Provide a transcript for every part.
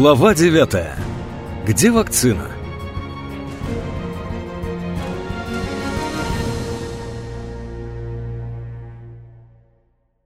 Глава 9. Где вакцина?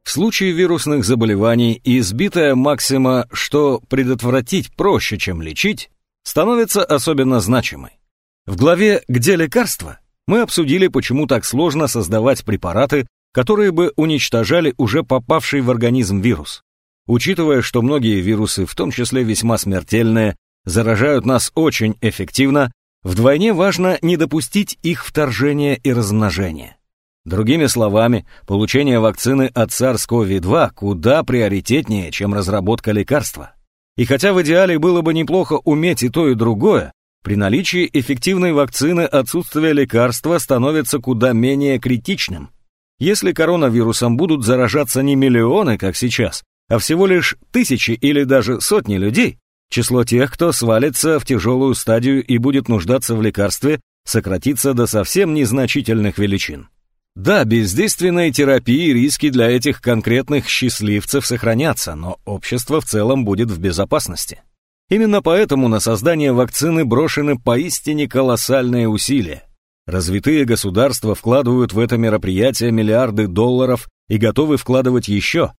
В случае вирусных заболеваний избитая максима, что предотвратить проще, чем лечить, становится особенно значимой. В главе «Где лекарства» мы обсудили, почему так сложно создавать препараты, которые бы уничтожали уже попавший в организм вирус. Учитывая, что многие вирусы, в том числе весьма смертельные, заражают нас очень эффективно, вдвойне важно не допустить их вторжения и размножения. Другими словами, получение вакцины от SARS-CoV-2 куда приоритетнее, чем разработка лекарства. И хотя в идеале было бы неплохо уметь и то, и другое, при наличии эффективной вакцины отсутствие лекарства становится куда менее критичным. Если коронавирусом будут заражаться не миллионы, как сейчас, а всего лишь тысячи или даже сотни людей, число тех, кто свалится в тяжелую стадию и будет нуждаться в лекарстве, сократится до совсем незначительных величин. Да, бездейственной терапии риски для этих конкретных счастливцев сохранятся, но общество в целом будет в безопасности. Именно поэтому на создание вакцины брошены поистине колоссальные усилия. Развитые государства вкладывают в это мероприятие миллиарды долларов и готовы вкладывать еще,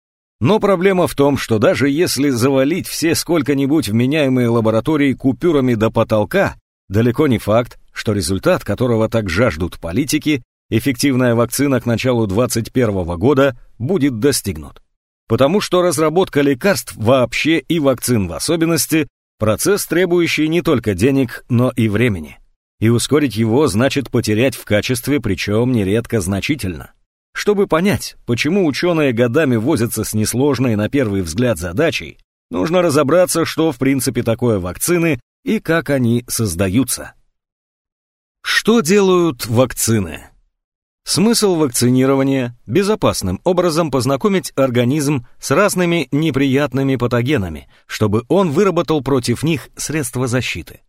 но проблема в том, что даже если завалить все сколько-нибудь вменяемые лаборатории купюрами до потолка, далеко не факт, что результат, которого так жаждут политики, эффективная вакцина к началу 2021 года, будет достигнут. Потому что разработка лекарств вообще и вакцин в особенности – процесс, требующий не только денег, но и времени. И ускорить его значит потерять в качестве, причем нередко значительно. Чтобы понять, почему ученые годами возятся с несложной на первый взгляд задачей, нужно разобраться, что в принципе такое вакцины и как они создаются. Что делают вакцины? Смысл вакцинирования – безопасным образом познакомить организм с разными неприятными патогенами, чтобы он выработал против них средства защиты.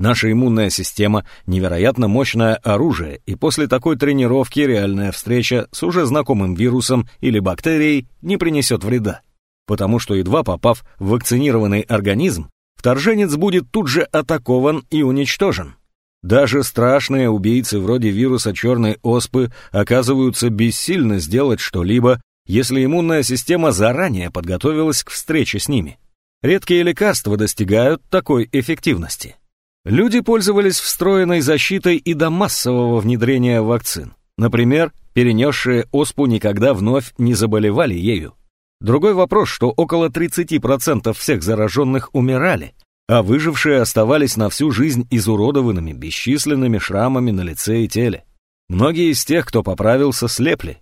Наша иммунная система – невероятно мощное оружие, и после такой тренировки реальная встреча с уже знакомым вирусом или бактерией не принесет вреда. Потому что едва попав в вакцинированный организм, вторженец будет тут же атакован и уничтожен. Даже страшные убийцы вроде вируса черной оспы оказываются бессильны сделать что-либо, если иммунная система заранее подготовилась к встрече с ними. Редкие лекарства достигают такой эффективности. Люди пользовались встроенной защитой и до массового внедрения вакцин. Например, перенесшие оспу никогда вновь не заболевали ею. Другой вопрос, что около 30% всех зараженных умирали, а выжившие оставались на всю жизнь изуродованными бесчисленными шрамами на лице и теле. Многие из тех, кто поправился, слепли.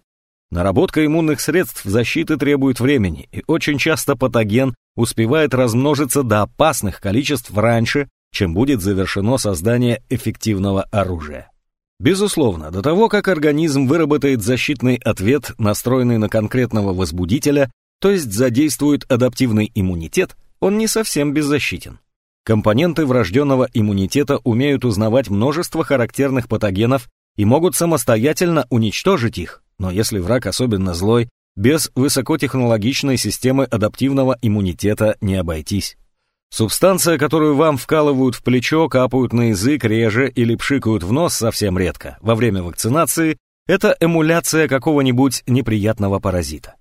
Наработка иммунных средств защиты требует времени, и очень часто патоген успевает размножиться до опасных количеств раньше, чем будет завершено создание эффективного оружия. Безусловно, до того, как организм выработает защитный ответ, настроенный на конкретного возбудителя, то есть задействует адаптивный иммунитет, он не совсем беззащитен. Компоненты врожденного иммунитета умеют узнавать множество характерных патогенов и могут самостоятельно уничтожить их, но если враг особенно злой, без высокотехнологичной системы адаптивного иммунитета не обойтись. Субстанция, которую вам вкалывают в плечо, капают на язык реже или пшикают в нос совсем редко во время вакцинации, это эмуляция какого-нибудь неприятного паразита.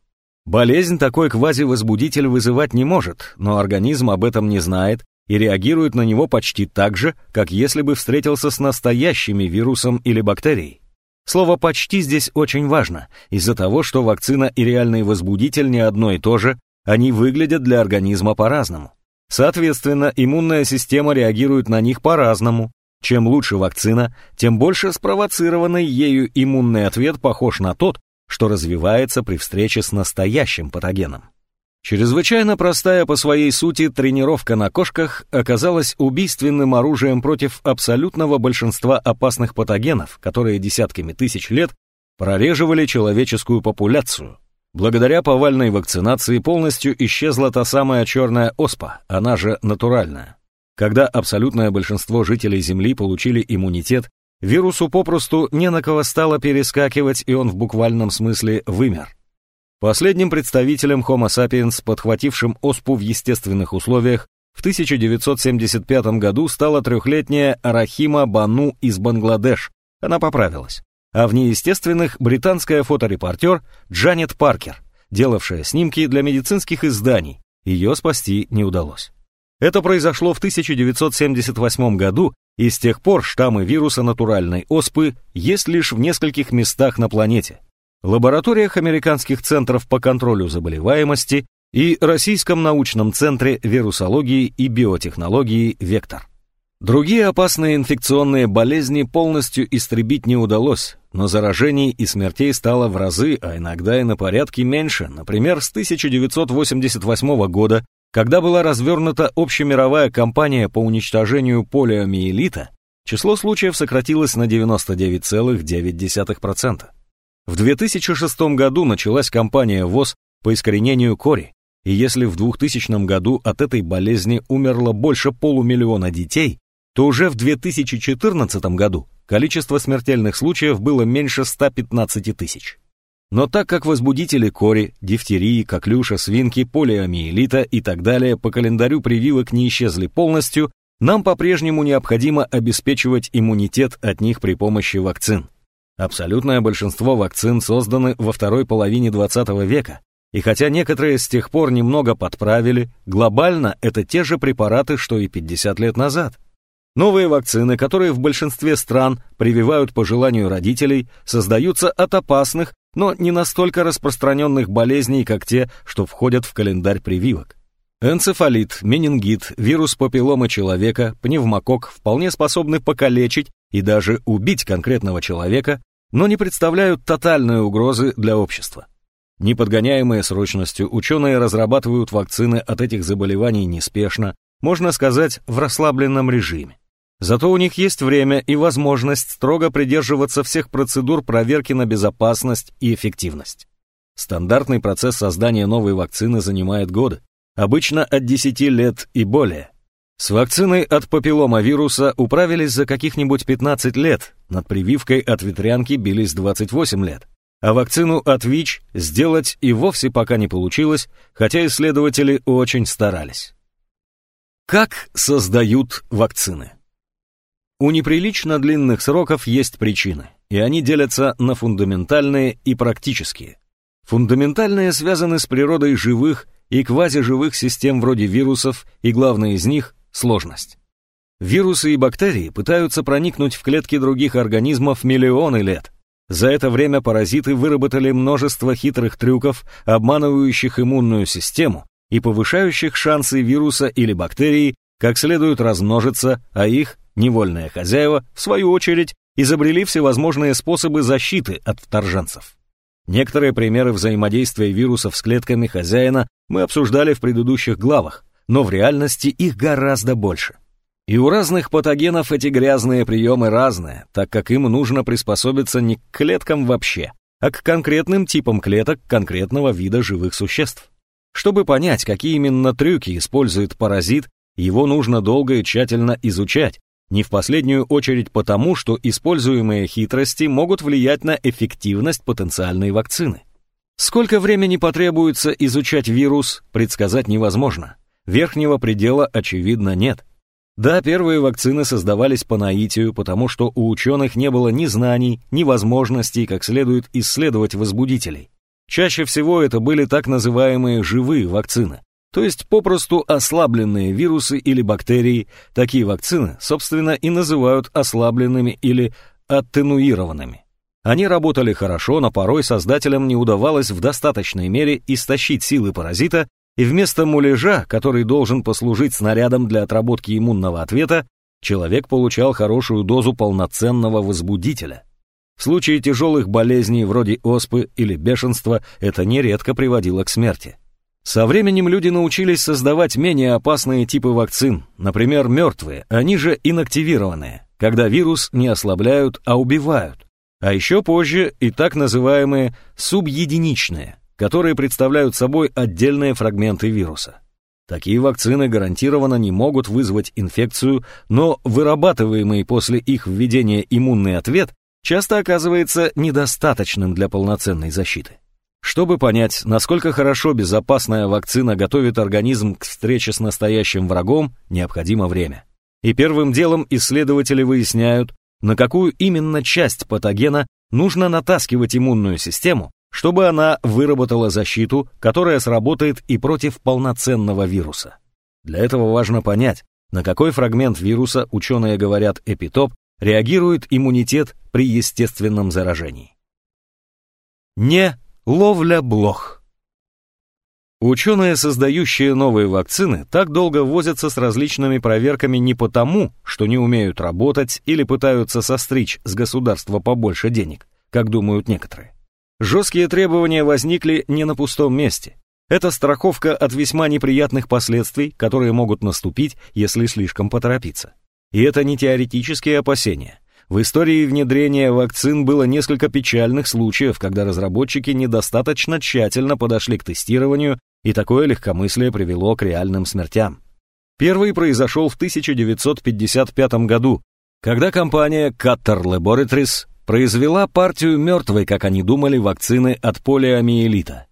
Болезнь такой квазивозбудитель вызывать не может, но организм об этом не знает и реагирует на него почти так же, как если бы встретился с настоящими вирусом или бактерией. Слово «почти» здесь очень важно, из-за того, что вакцина и реальный возбудитель не одно и то же, они выглядят для организма по-разному. Соответственно, иммунная система реагирует на них по-разному. Чем лучше вакцина, тем больше спровоцированный ею иммунный ответ похож на тот, что развивается при встрече с настоящим патогеном. Чрезвычайно простая по своей сути тренировка на кошках оказалась убийственным оружием против абсолютного большинства опасных патогенов, которые десятками тысяч лет прореживали человеческую популяцию, Благодаря повальной вакцинации полностью исчезла та самая черная оспа, она же натуральная. Когда абсолютное большинство жителей Земли получили иммунитет, вирусу попросту не на кого стало перескакивать, и он в буквальном смысле вымер. Последним представителем Homo sapiens, подхватившим оспу в естественных условиях, В 1975 году стала трехлетняя Рахима Бану из Бангладеш. Она поправилась. А в неестественных британская фоторепортер Джанет Паркер, делавшая снимки для медицинских изданий. Ее спасти не удалось. Это произошло в 1978 году, и с тех пор штаммы вируса натуральной оспы есть лишь в нескольких местах на планете. В лабораториях американских центров по контролю заболеваемости и Российском научном центре вирусологии и биотехнологии «Вектор». Другие опасные инфекционные болезни полностью истребить не удалось, но заражений и смертей стало в разы, а иногда и на порядке меньше. Например, с 1988 года, когда была развернута общемировая кампания по уничтожению полиомиелита, число случаев сократилось на 99,9%. В 2006 году началась кампания ВОЗ по искоренению кори, и если в 2000 году от этой болезни умерло больше полумиллиона детей, то уже в 2014 году количество смертельных случаев было меньше 115 тысяч. Но так как возбудители кори, дифтерии, коклюша, свинки, полиомиелита и так далее по календарю прививок не исчезли полностью, нам по-прежнему необходимо обеспечивать иммунитет от них при помощи вакцин. Абсолютное большинство вакцин созданы во второй половине 20 века, и хотя некоторые с тех пор немного подправили, глобально это те же препараты, что и 50 лет назад. Новые вакцины, которые в большинстве стран прививают по желанию родителей, создаются от опасных, но не настолько распространенных болезней, как те, что входят в календарь прививок. Энцефалит, менингит, вирус папилломы человека, пневмокок вполне способны покалечить и даже убить конкретного человека, но не представляют тотальной угрозы для общества. Неподгоняемые срочностью, ученые разрабатывают вакцины от этих заболеваний неспешно, можно сказать, в расслабленном режиме. Зато у них есть время и возможность строго придерживаться всех процедур проверки на безопасность и эффективность. Стандартный процесс создания новой вакцины занимает годы, обычно от 10 лет и более. С вакциной от папилломавируса управились за каких-нибудь 15 лет, над прививкой от ветрянки бились 28 лет. А вакцину от ВИЧ сделать и вовсе пока не получилось, хотя исследователи очень старались. Как создают вакцины? У неприлично длинных сроков есть причины, и они делятся на фундаментальные и практические. Фундаментальные связаны с природой живых и квазиживых систем вроде вирусов, и главное из них – сложность. Вирусы и бактерии пытаются проникнуть в клетки других организмов миллионы лет – за это время паразиты выработали множество хитрых трюков, обманывающих иммунную систему и повышающих шансы вируса или бактерии как следует размножиться, а их, невольные хозяева, в свою очередь, изобрели всевозможные способы защиты от вторженцев. Некоторые примеры взаимодействия вирусов с клетками хозяина мы обсуждали в предыдущих главах, но в реальности их гораздо больше – и у разных патогенов эти грязные приемы разные, так как им нужно приспособиться не к клеткам вообще, а к конкретным типам клеток конкретного вида живых существ. Чтобы понять, какие именно трюки использует паразит, его нужно долго и тщательно изучать, не в последнюю очередь потому, что используемые хитрости могут влиять на эффективность потенциальной вакцины. Сколько времени потребуется изучать вирус, предсказать невозможно. Верхнего предела, очевидно, нет. Да, первые вакцины создавались по наитию, потому что у ученых не было ни знаний, ни возможностей, как следует исследовать возбудителей. Чаще всего это были так называемые живые вакцины, то есть попросту ослабленные вирусы или бактерии. Такие вакцины, собственно, и называют ослабленными или аттенуированными. Они работали хорошо, но порой создателям не удавалось в достаточной мере истощить силы паразита и вместо муляжа, который должен послужить снарядом для отработки иммунного ответа, человек получал хорошую дозу полноценного возбудителя. В случае тяжелых болезней вроде оспы или бешенства это нередко приводило к смерти. Со временем люди научились создавать менее опасные типы вакцин, например, мертвые, они же инактивированные, когда вирус не ослабляют, а убивают. А еще позже и так называемые субъединичные, которые представляют собой отдельные фрагменты вируса. Такие вакцины гарантированно не могут вызвать инфекцию, но вырабатываемый после их введения иммунный ответ часто оказывается недостаточным для полноценной защиты. Чтобы понять, насколько хорошо безопасная вакцина готовит организм к встрече с настоящим врагом, необходимо время. И первым делом исследователи выясняют, на какую именно часть патогена нужно натаскивать иммунную систему, чтобы она выработала защиту, которая сработает и против полноценного вируса. Для этого важно понять, на какой фрагмент вируса, ученые говорят эпитоп, реагирует иммунитет при естественном заражении. Не Ловля блох. Ученые, создающие новые вакцины, так долго возятся с различными проверками не потому, что не умеют работать или пытаются состричь с государства побольше денег, как думают некоторые. Жесткие требования возникли не на пустом месте. Это страховка от весьма неприятных последствий, которые могут наступить, если слишком поторопиться. И это не теоретические опасения. В истории внедрения вакцин было несколько печальных случаев, когда разработчики недостаточно тщательно подошли к тестированию, и такое легкомыслие привело к реальным смертям. Первый произошел в 1955 году, когда компания Qatar Laboratories произвела партию мертвой, как они думали, вакцины от полиомиелита.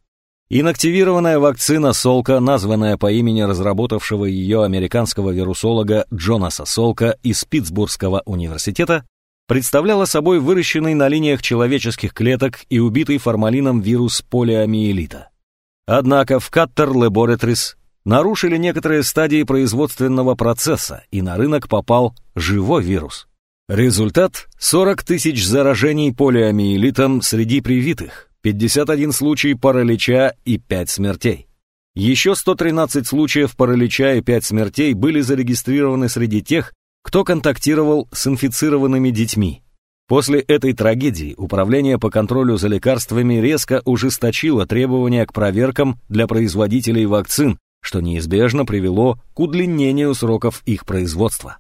Инактивированная вакцина Солка, названная по имени разработавшего ее американского вирусолога Джонаса Солка из Питтсбургского университета, представляла собой выращенный на линиях человеческих клеток и убитый формалином вирус полиомиелита. Однако в Cutter Laboratories нарушили некоторые стадии производственного процесса, и на рынок попал живой вирус. Результат – 40 тысяч заражений полиомиелитом среди привитых, 51 случай паралича и 5 смертей. Еще 113 случаев паралича и 5 смертей были зарегистрированы среди тех, кто контактировал с инфицированными детьми. После этой трагедии Управление по контролю за лекарствами резко ужесточило требования к проверкам для производителей вакцин, что неизбежно привело к удлинению сроков их производства.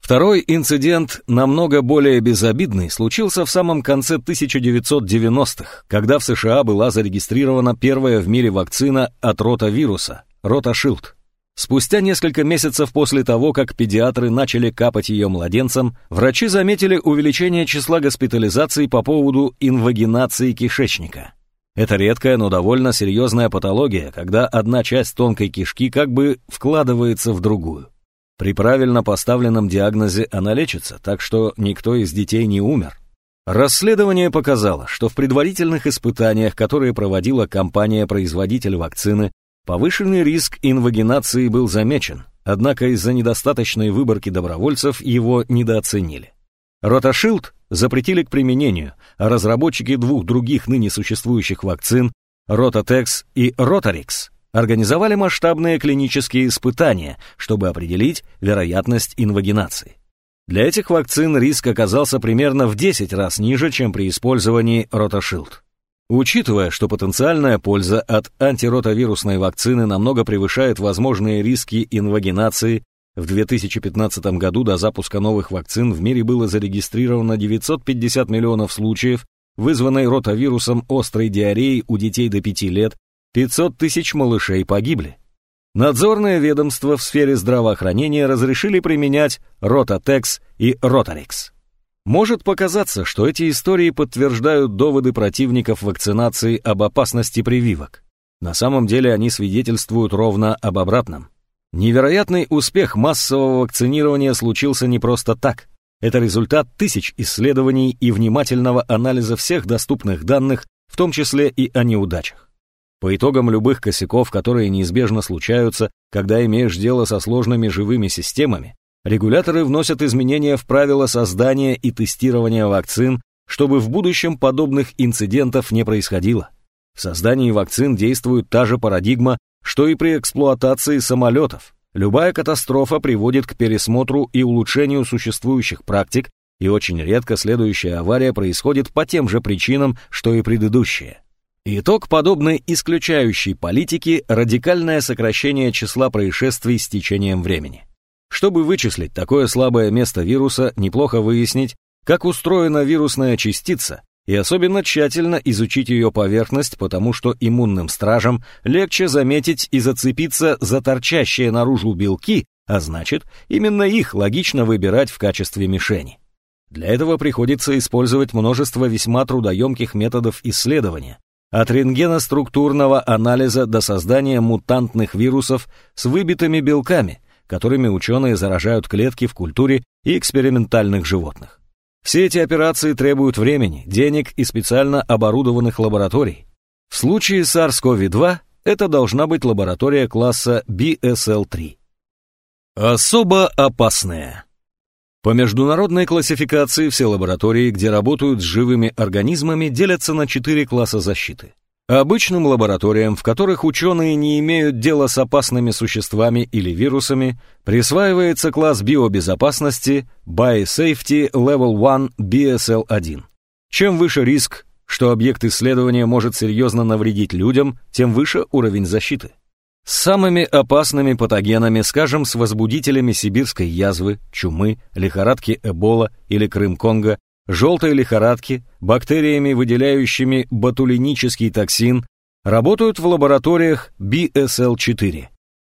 Второй инцидент, намного более безобидный, случился в самом конце 1990-х, когда в США была зарегистрирована первая в мире вакцина от ротавируса – Роташилд. Спустя несколько месяцев после того, как педиатры начали капать ее младенцам, врачи заметили увеличение числа госпитализаций по поводу инвагинации кишечника. Это редкая, но довольно серьезная патология, когда одна часть тонкой кишки как бы вкладывается в другую. При правильно поставленном диагнозе она лечится, так что никто из детей не умер. Расследование показало, что в предварительных испытаниях, которые проводила компания-производитель вакцины, Повышенный риск инвагинации был замечен, однако из-за недостаточной выборки добровольцев его недооценили. Роташилд запретили к применению, а разработчики двух других ныне существующих вакцин, Ротатекс и Ротарикс, организовали масштабные клинические испытания, чтобы определить вероятность инвагинации. Для этих вакцин риск оказался примерно в 10 раз ниже, чем при использовании Роташилд. Учитывая, что потенциальная польза от антиротавирусной вакцины намного превышает возможные риски инвагинации, в 2015 году до запуска новых вакцин в мире было зарегистрировано 950 миллионов случаев, вызванной ротавирусом острой диареи у детей до 5 лет, 500 тысяч малышей погибли. Надзорные ведомства в сфере здравоохранения разрешили применять Ротатекс и Ротарикс. Может показаться, что эти истории подтверждают доводы противников вакцинации об опасности прививок. На самом деле они свидетельствуют ровно об обратном. Невероятный успех массового вакцинирования случился не просто так. Это результат тысяч исследований и внимательного анализа всех доступных данных, в том числе и о неудачах. По итогам любых косяков, которые неизбежно случаются, когда имеешь дело со сложными живыми системами, регуляторы вносят изменения в правила создания и тестирования вакцин, чтобы в будущем подобных инцидентов не происходило. В создании вакцин действует та же парадигма, что и при эксплуатации самолетов. Любая катастрофа приводит к пересмотру и улучшению существующих практик, и очень редко следующая авария происходит по тем же причинам, что и предыдущая. Итог подобной исключающей политики – радикальное сокращение числа происшествий с течением времени. Чтобы вычислить такое слабое место вируса, неплохо выяснить, как устроена вирусная частица, и особенно тщательно изучить ее поверхность, потому что иммунным стражам легче заметить и зацепиться за торчащие наружу белки, а значит, именно их логично выбирать в качестве мишени. Для этого приходится использовать множество весьма трудоемких методов исследования, от рентгеноструктурного анализа до создания мутантных вирусов с выбитыми белками, которыми ученые заражают клетки в культуре и экспериментальных животных. Все эти операции требуют времени, денег и специально оборудованных лабораторий. В случае SARS-CoV-2 это должна быть лаборатория класса BSL-3. Особо опасные. По международной классификации все лаборатории, где работают с живыми организмами, делятся на четыре класса защиты. Обычным лабораториям, в которых ученые не имеют дела с опасными существами или вирусами, присваивается класс биобезопасности Biosafety Level 1 BSL-1. Чем выше риск, что объект исследования может серьезно навредить людям, тем выше уровень защиты. С самыми опасными патогенами, скажем, с возбудителями сибирской язвы, чумы, лихорадки Эбола или Крым-Конго, желтой лихорадки, бактериями, выделяющими ботулинический токсин, работают в лабораториях BSL-4.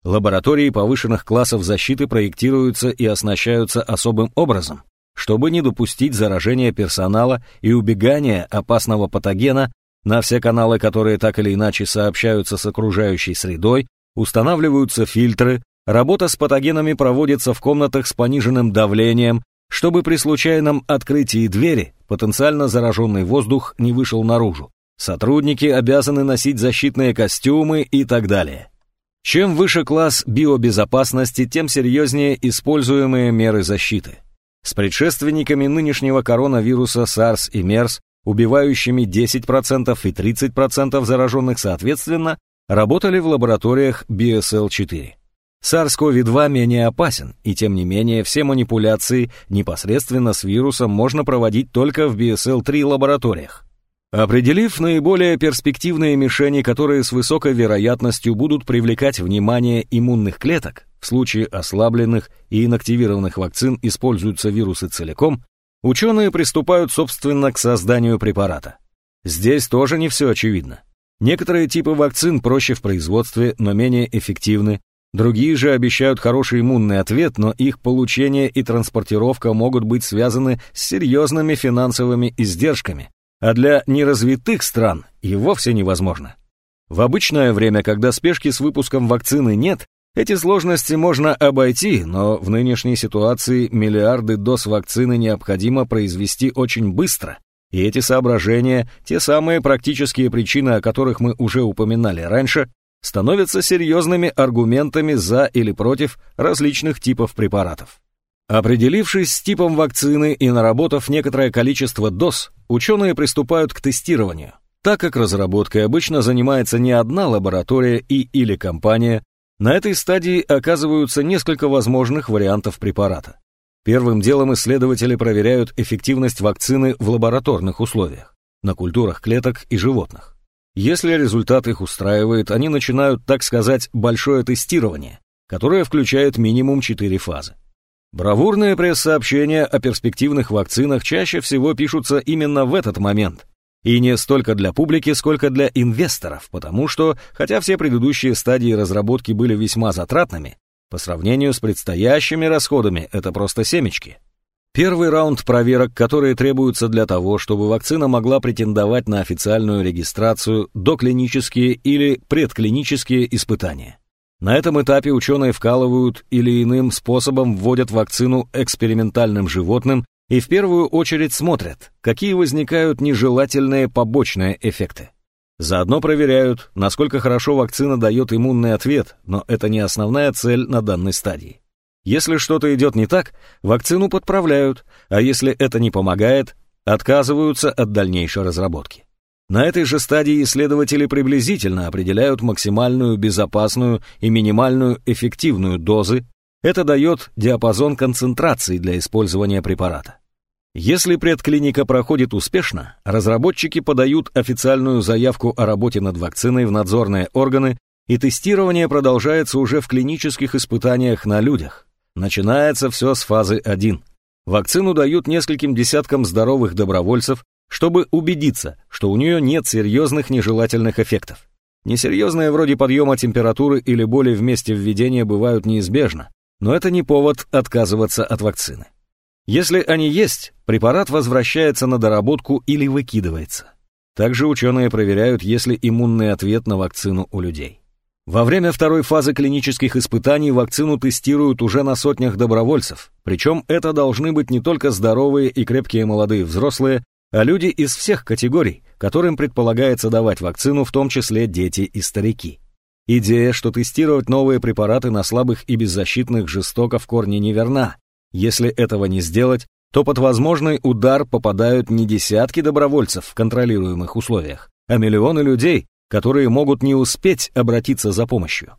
Лаборатории повышенных классов защиты проектируются и оснащаются особым образом, чтобы не допустить заражения персонала и убегания опасного патогена на все каналы, которые так или иначе сообщаются с окружающей средой, устанавливаются фильтры, работа с патогенами проводится в комнатах с пониженным давлением, чтобы при случайном открытии двери потенциально зараженный воздух не вышел наружу. Сотрудники обязаны носить защитные костюмы и так далее. Чем выше класс биобезопасности, тем серьезнее используемые меры защиты. С предшественниками нынешнего коронавируса SARS и MERS, убивающими 10% и 30% зараженных соответственно, работали в лабораториях BSL-4. SARS-CoV-2 менее опасен, и тем не менее все манипуляции непосредственно с вирусом можно проводить только в BSL-3 лабораториях. Определив наиболее перспективные мишени, которые с высокой вероятностью будут привлекать внимание иммунных клеток, в случае ослабленных и инактивированных вакцин используются вирусы целиком, ученые приступают, собственно, к созданию препарата. Здесь тоже не все очевидно. Некоторые типы вакцин проще в производстве, но менее эффективны. Другие же обещают хороший иммунный ответ, но их получение и транспортировка могут быть связаны с серьезными финансовыми издержками, а для неразвитых стран и вовсе невозможно. В обычное время, когда спешки с выпуском вакцины нет, эти сложности можно обойти, но в нынешней ситуации миллиарды доз вакцины необходимо произвести очень быстро, и эти соображения, те самые практические причины, о которых мы уже упоминали раньше, становятся серьезными аргументами за или против различных типов препаратов. Определившись с типом вакцины и наработав некоторое количество доз, ученые приступают к тестированию. Так как разработкой обычно занимается не одна лаборатория и или компания, на этой стадии оказываются несколько возможных вариантов препарата. Первым делом исследователи проверяют эффективность вакцины в лабораторных условиях, на культурах клеток и животных. Если результат их устраивает, они начинают, так сказать, большое тестирование, которое включает минимум 4 фазы. Бравурные пресс-сообщения о перспективных вакцинах чаще всего пишутся именно в этот момент, и не столько для публики, сколько для инвесторов, потому что, хотя все предыдущие стадии разработки были весьма затратными, по сравнению с предстоящими расходами это просто семечки. Первый раунд проверок, которые требуются для того, чтобы вакцина могла претендовать на официальную регистрацию, доклинические или предклинические испытания. На этом этапе ученые вкалывают или иным способом вводят вакцину экспериментальным животным и в первую очередь смотрят, какие возникают нежелательные побочные эффекты. Заодно проверяют, насколько хорошо вакцина дает иммунный ответ, но это не основная цель на данной стадии. Если что-то идет не так, вакцину подправляют, а если это не помогает, отказываются от дальнейшей разработки. На этой же стадии исследователи приблизительно определяют максимальную безопасную и минимальную эффективную дозы. Это дает диапазон концентрации для использования препарата. Если предклиника проходит успешно, разработчики подают официальную заявку о работе над вакциной в надзорные органы, и тестирование продолжается уже в клинических испытаниях на людях. Начинается все с фазы 1. Вакцину дают нескольким десяткам здоровых добровольцев, чтобы убедиться, что у нее нет серьезных нежелательных эффектов. Несерьезные вроде подъема температуры или боли в месте введения бывают неизбежно, но это не повод отказываться от вакцины. Если они есть, препарат возвращается на доработку или выкидывается. Также ученые проверяют, есть ли иммунный ответ на вакцину у людей. Во время второй фазы клинических испытаний вакцину тестируют уже на сотнях добровольцев, причем это должны быть не только здоровые и крепкие молодые взрослые, а люди из всех категорий, которым предполагается давать вакцину, в том числе дети и старики. Идея, что тестировать новые препараты на слабых и беззащитных жестоко в корне неверна. Если этого не сделать, то под возможный удар попадают не десятки добровольцев в контролируемых условиях, а миллионы людей, которые могут не успеть обратиться за помощью.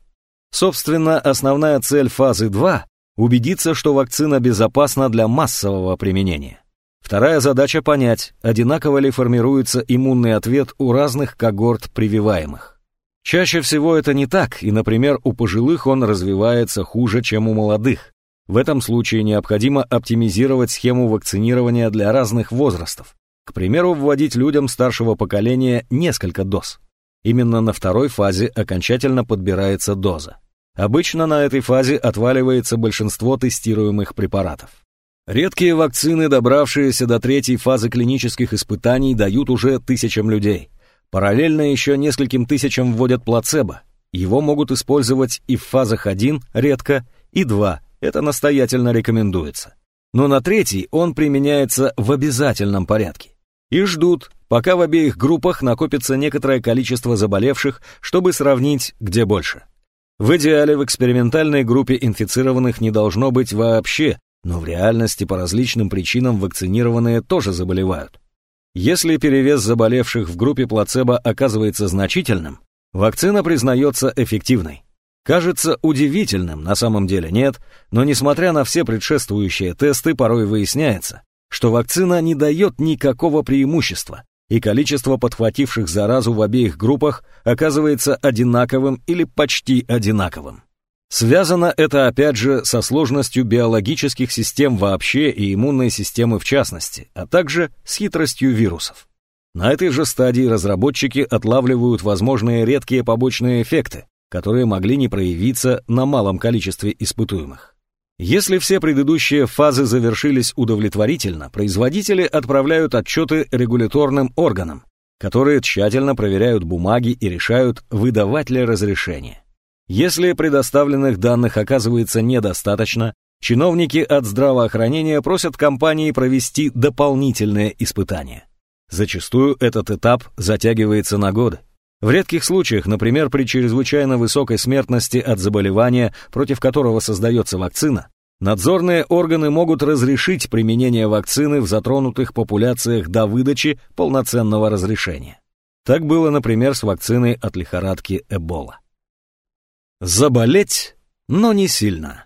Собственно, основная цель фазы 2 – убедиться, что вакцина безопасна для массового применения. Вторая задача – понять, одинаково ли формируется иммунный ответ у разных когорт прививаемых. Чаще всего это не так, и, например, у пожилых он развивается хуже, чем у молодых. В этом случае необходимо оптимизировать схему вакцинирования для разных возрастов. К примеру, вводить людям старшего поколения несколько доз. Именно на второй фазе окончательно подбирается доза. Обычно на этой фазе отваливается большинство тестируемых препаратов. Редкие вакцины, добравшиеся до третьей фазы клинических испытаний, дают уже тысячам людей. Параллельно еще нескольким тысячам вводят плацебо. Его могут использовать и в фазах 1 редко, и 2 это настоятельно рекомендуется. Но на третий он применяется в обязательном порядке. И ждут, пока в обеих группах накопится некоторое количество заболевших, чтобы сравнить, где больше. В идеале в экспериментальной группе инфицированных не должно быть вообще, но в реальности по различным причинам вакцинированные тоже заболевают. Если перевес заболевших в группе плацебо оказывается значительным, вакцина признается эффективной. Кажется удивительным, на самом деле нет, но несмотря на все предшествующие тесты, порой выясняется, что вакцина не дает никакого преимущества, и количество подхвативших заразу в обеих группах оказывается одинаковым или почти одинаковым. Связано это опять же со сложностью биологических систем вообще и иммунной системы в частности, а также с хитростью вирусов. На этой же стадии разработчики отлавливают возможные редкие побочные эффекты, которые могли не проявиться на малом количестве испытуемых. Если все предыдущие фазы завершились удовлетворительно, производители отправляют отчеты регуляторным органам, которые тщательно проверяют бумаги и решают, выдавать ли разрешение. Если предоставленных данных оказывается недостаточно, чиновники от здравоохранения просят компании провести дополнительные испытания. Зачастую этот этап затягивается на годы. В редких случаях, например, при чрезвычайно высокой смертности от заболевания, против которого создается вакцина, надзорные органы могут разрешить применение вакцины в затронутых популяциях до выдачи полноценного разрешения. Так было, например, с вакциной от лихорадки Эбола. Заболеть, но не сильно.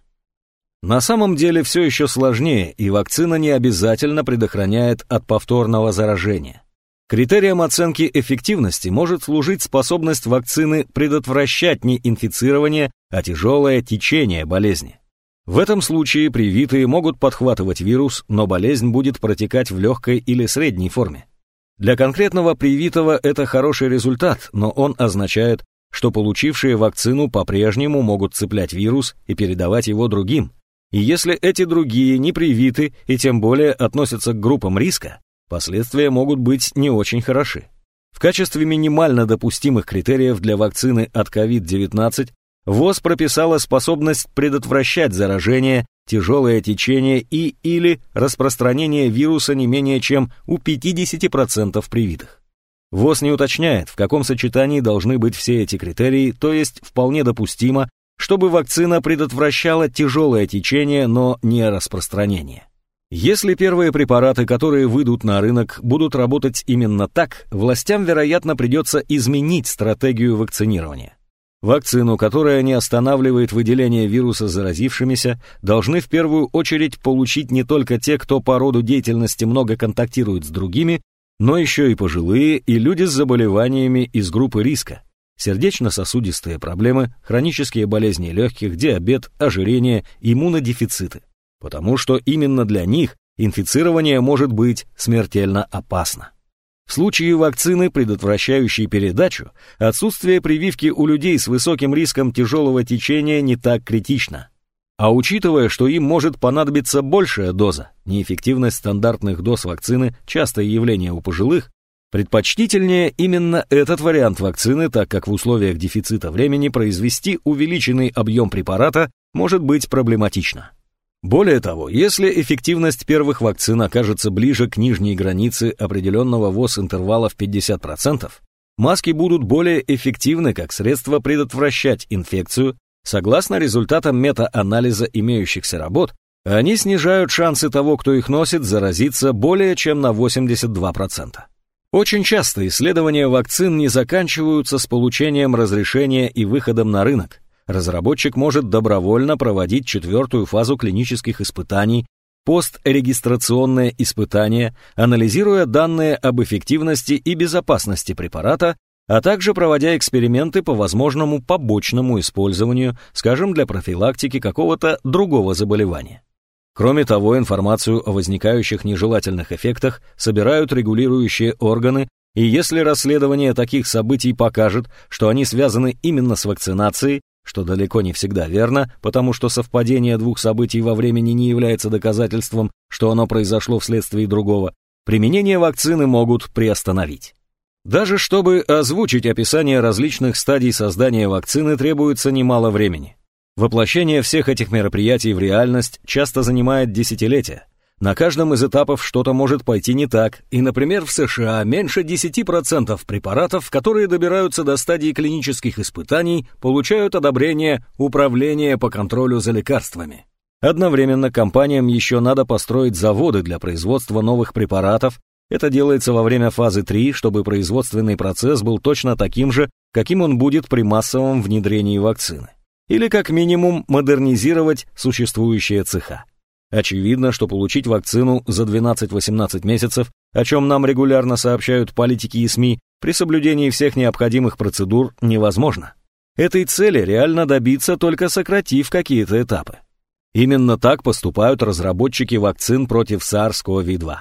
На самом деле все еще сложнее, и вакцина не обязательно предохраняет от повторного заражения. Критерием оценки эффективности может служить способность вакцины предотвращать не инфицирование, а тяжелое течение болезни. В этом случае привитые могут подхватывать вирус, но болезнь будет протекать в легкой или средней форме. Для конкретного привитого это хороший результат, но он означает, что получившие вакцину по-прежнему могут цеплять вирус и передавать его другим. И если эти другие не привиты и тем более относятся к группам риска, Последствия могут быть не очень хороши. В качестве минимально допустимых критериев для вакцины от COVID-19 ВОЗ прописала способность предотвращать заражение, тяжелое течение и или распространение вируса не менее чем у 50% привитых. ВОЗ не уточняет, в каком сочетании должны быть все эти критерии, то есть вполне допустимо, чтобы вакцина предотвращала тяжелое течение, но не распространение. Если первые препараты, которые выйдут на рынок, будут работать именно так, властям, вероятно, придется изменить стратегию вакцинирования. Вакцину, которая не останавливает выделение вируса заразившимися, должны в первую очередь получить не только те, кто по роду деятельности много контактирует с другими, но еще и пожилые и люди с заболеваниями из группы риска. Сердечно-сосудистые проблемы, хронические болезни легких, диабет, ожирение, иммунодефициты потому что именно для них инфицирование может быть смертельно опасно. В случае вакцины, предотвращающей передачу, отсутствие прививки у людей с высоким риском тяжелого течения не так критично. А учитывая, что им может понадобиться большая доза, неэффективность стандартных доз вакцины – частое явление у пожилых, Предпочтительнее именно этот вариант вакцины, так как в условиях дефицита времени произвести увеличенный объем препарата может быть проблематично. Более того, если эффективность первых вакцин окажется ближе к нижней границе определенного ВОЗ-интервала в 50%, маски будут более эффективны как средство предотвращать инфекцию, согласно результатам мета-анализа имеющихся работ, они снижают шансы того, кто их носит, заразиться более чем на 82%. Очень часто исследования вакцин не заканчиваются с получением разрешения и выходом на рынок. Разработчик может добровольно проводить четвертую фазу клинических испытаний, пострегистрационное испытание, анализируя данные об эффективности и безопасности препарата, а также проводя эксперименты по возможному побочному использованию, скажем, для профилактики какого-то другого заболевания. Кроме того, информацию о возникающих нежелательных эффектах собирают регулирующие органы, и если расследование таких событий покажет, что они связаны именно с вакцинацией, что далеко не всегда верно, потому что совпадение двух событий во времени не является доказательством, что оно произошло вследствие другого, применение вакцины могут приостановить. Даже чтобы озвучить описание различных стадий создания вакцины требуется немало времени. Воплощение всех этих мероприятий в реальность часто занимает десятилетия. На каждом из этапов что-то может пойти не так, и, например, в США меньше 10% препаратов, которые добираются до стадии клинических испытаний, получают одобрение Управления по контролю за лекарствами. Одновременно компаниям еще надо построить заводы для производства новых препаратов. Это делается во время фазы 3, чтобы производственный процесс был точно таким же, каким он будет при массовом внедрении вакцины или как минимум модернизировать существующие цеха. Очевидно, что получить вакцину за 12-18 месяцев, о чем нам регулярно сообщают политики и СМИ, при соблюдении всех необходимых процедур невозможно. Этой цели реально добиться, только сократив какие-то этапы. Именно так поступают разработчики вакцин против SARS-CoV-2.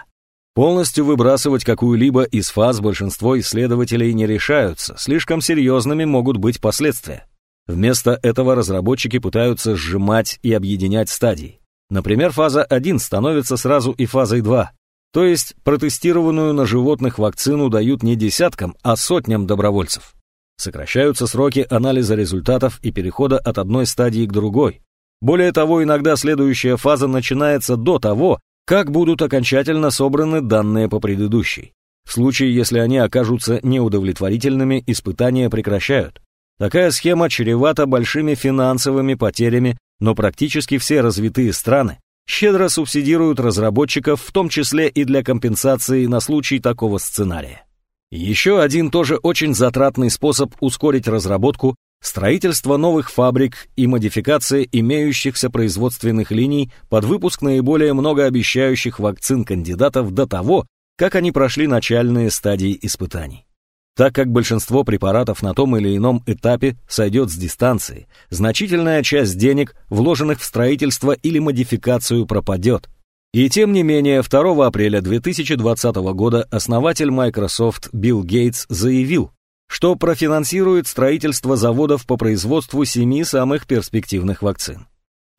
Полностью выбрасывать какую-либо из фаз большинство исследователей не решаются, слишком серьезными могут быть последствия. Вместо этого разработчики пытаются сжимать и объединять стадии. Например, фаза 1 становится сразу и фазой 2, то есть протестированную на животных вакцину дают не десяткам, а сотням добровольцев. Сокращаются сроки анализа результатов и перехода от одной стадии к другой. Более того, иногда следующая фаза начинается до того, как будут окончательно собраны данные по предыдущей. В случае, если они окажутся неудовлетворительными, испытания прекращают. Такая схема чревата большими финансовыми потерями, но практически все развитые страны щедро субсидируют разработчиков, в том числе и для компенсации на случай такого сценария. Еще один тоже очень затратный способ ускорить разработку – строительство новых фабрик и модификация имеющихся производственных линий под выпуск наиболее многообещающих вакцин кандидатов до того, как они прошли начальные стадии испытаний. Так как большинство препаратов на том или ином этапе сойдет с дистанции, значительная часть денег, вложенных в строительство или модификацию, пропадет. И тем не менее, 2 апреля 2020 года основатель Microsoft Билл Гейтс заявил, что профинансирует строительство заводов по производству семи самых перспективных вакцин.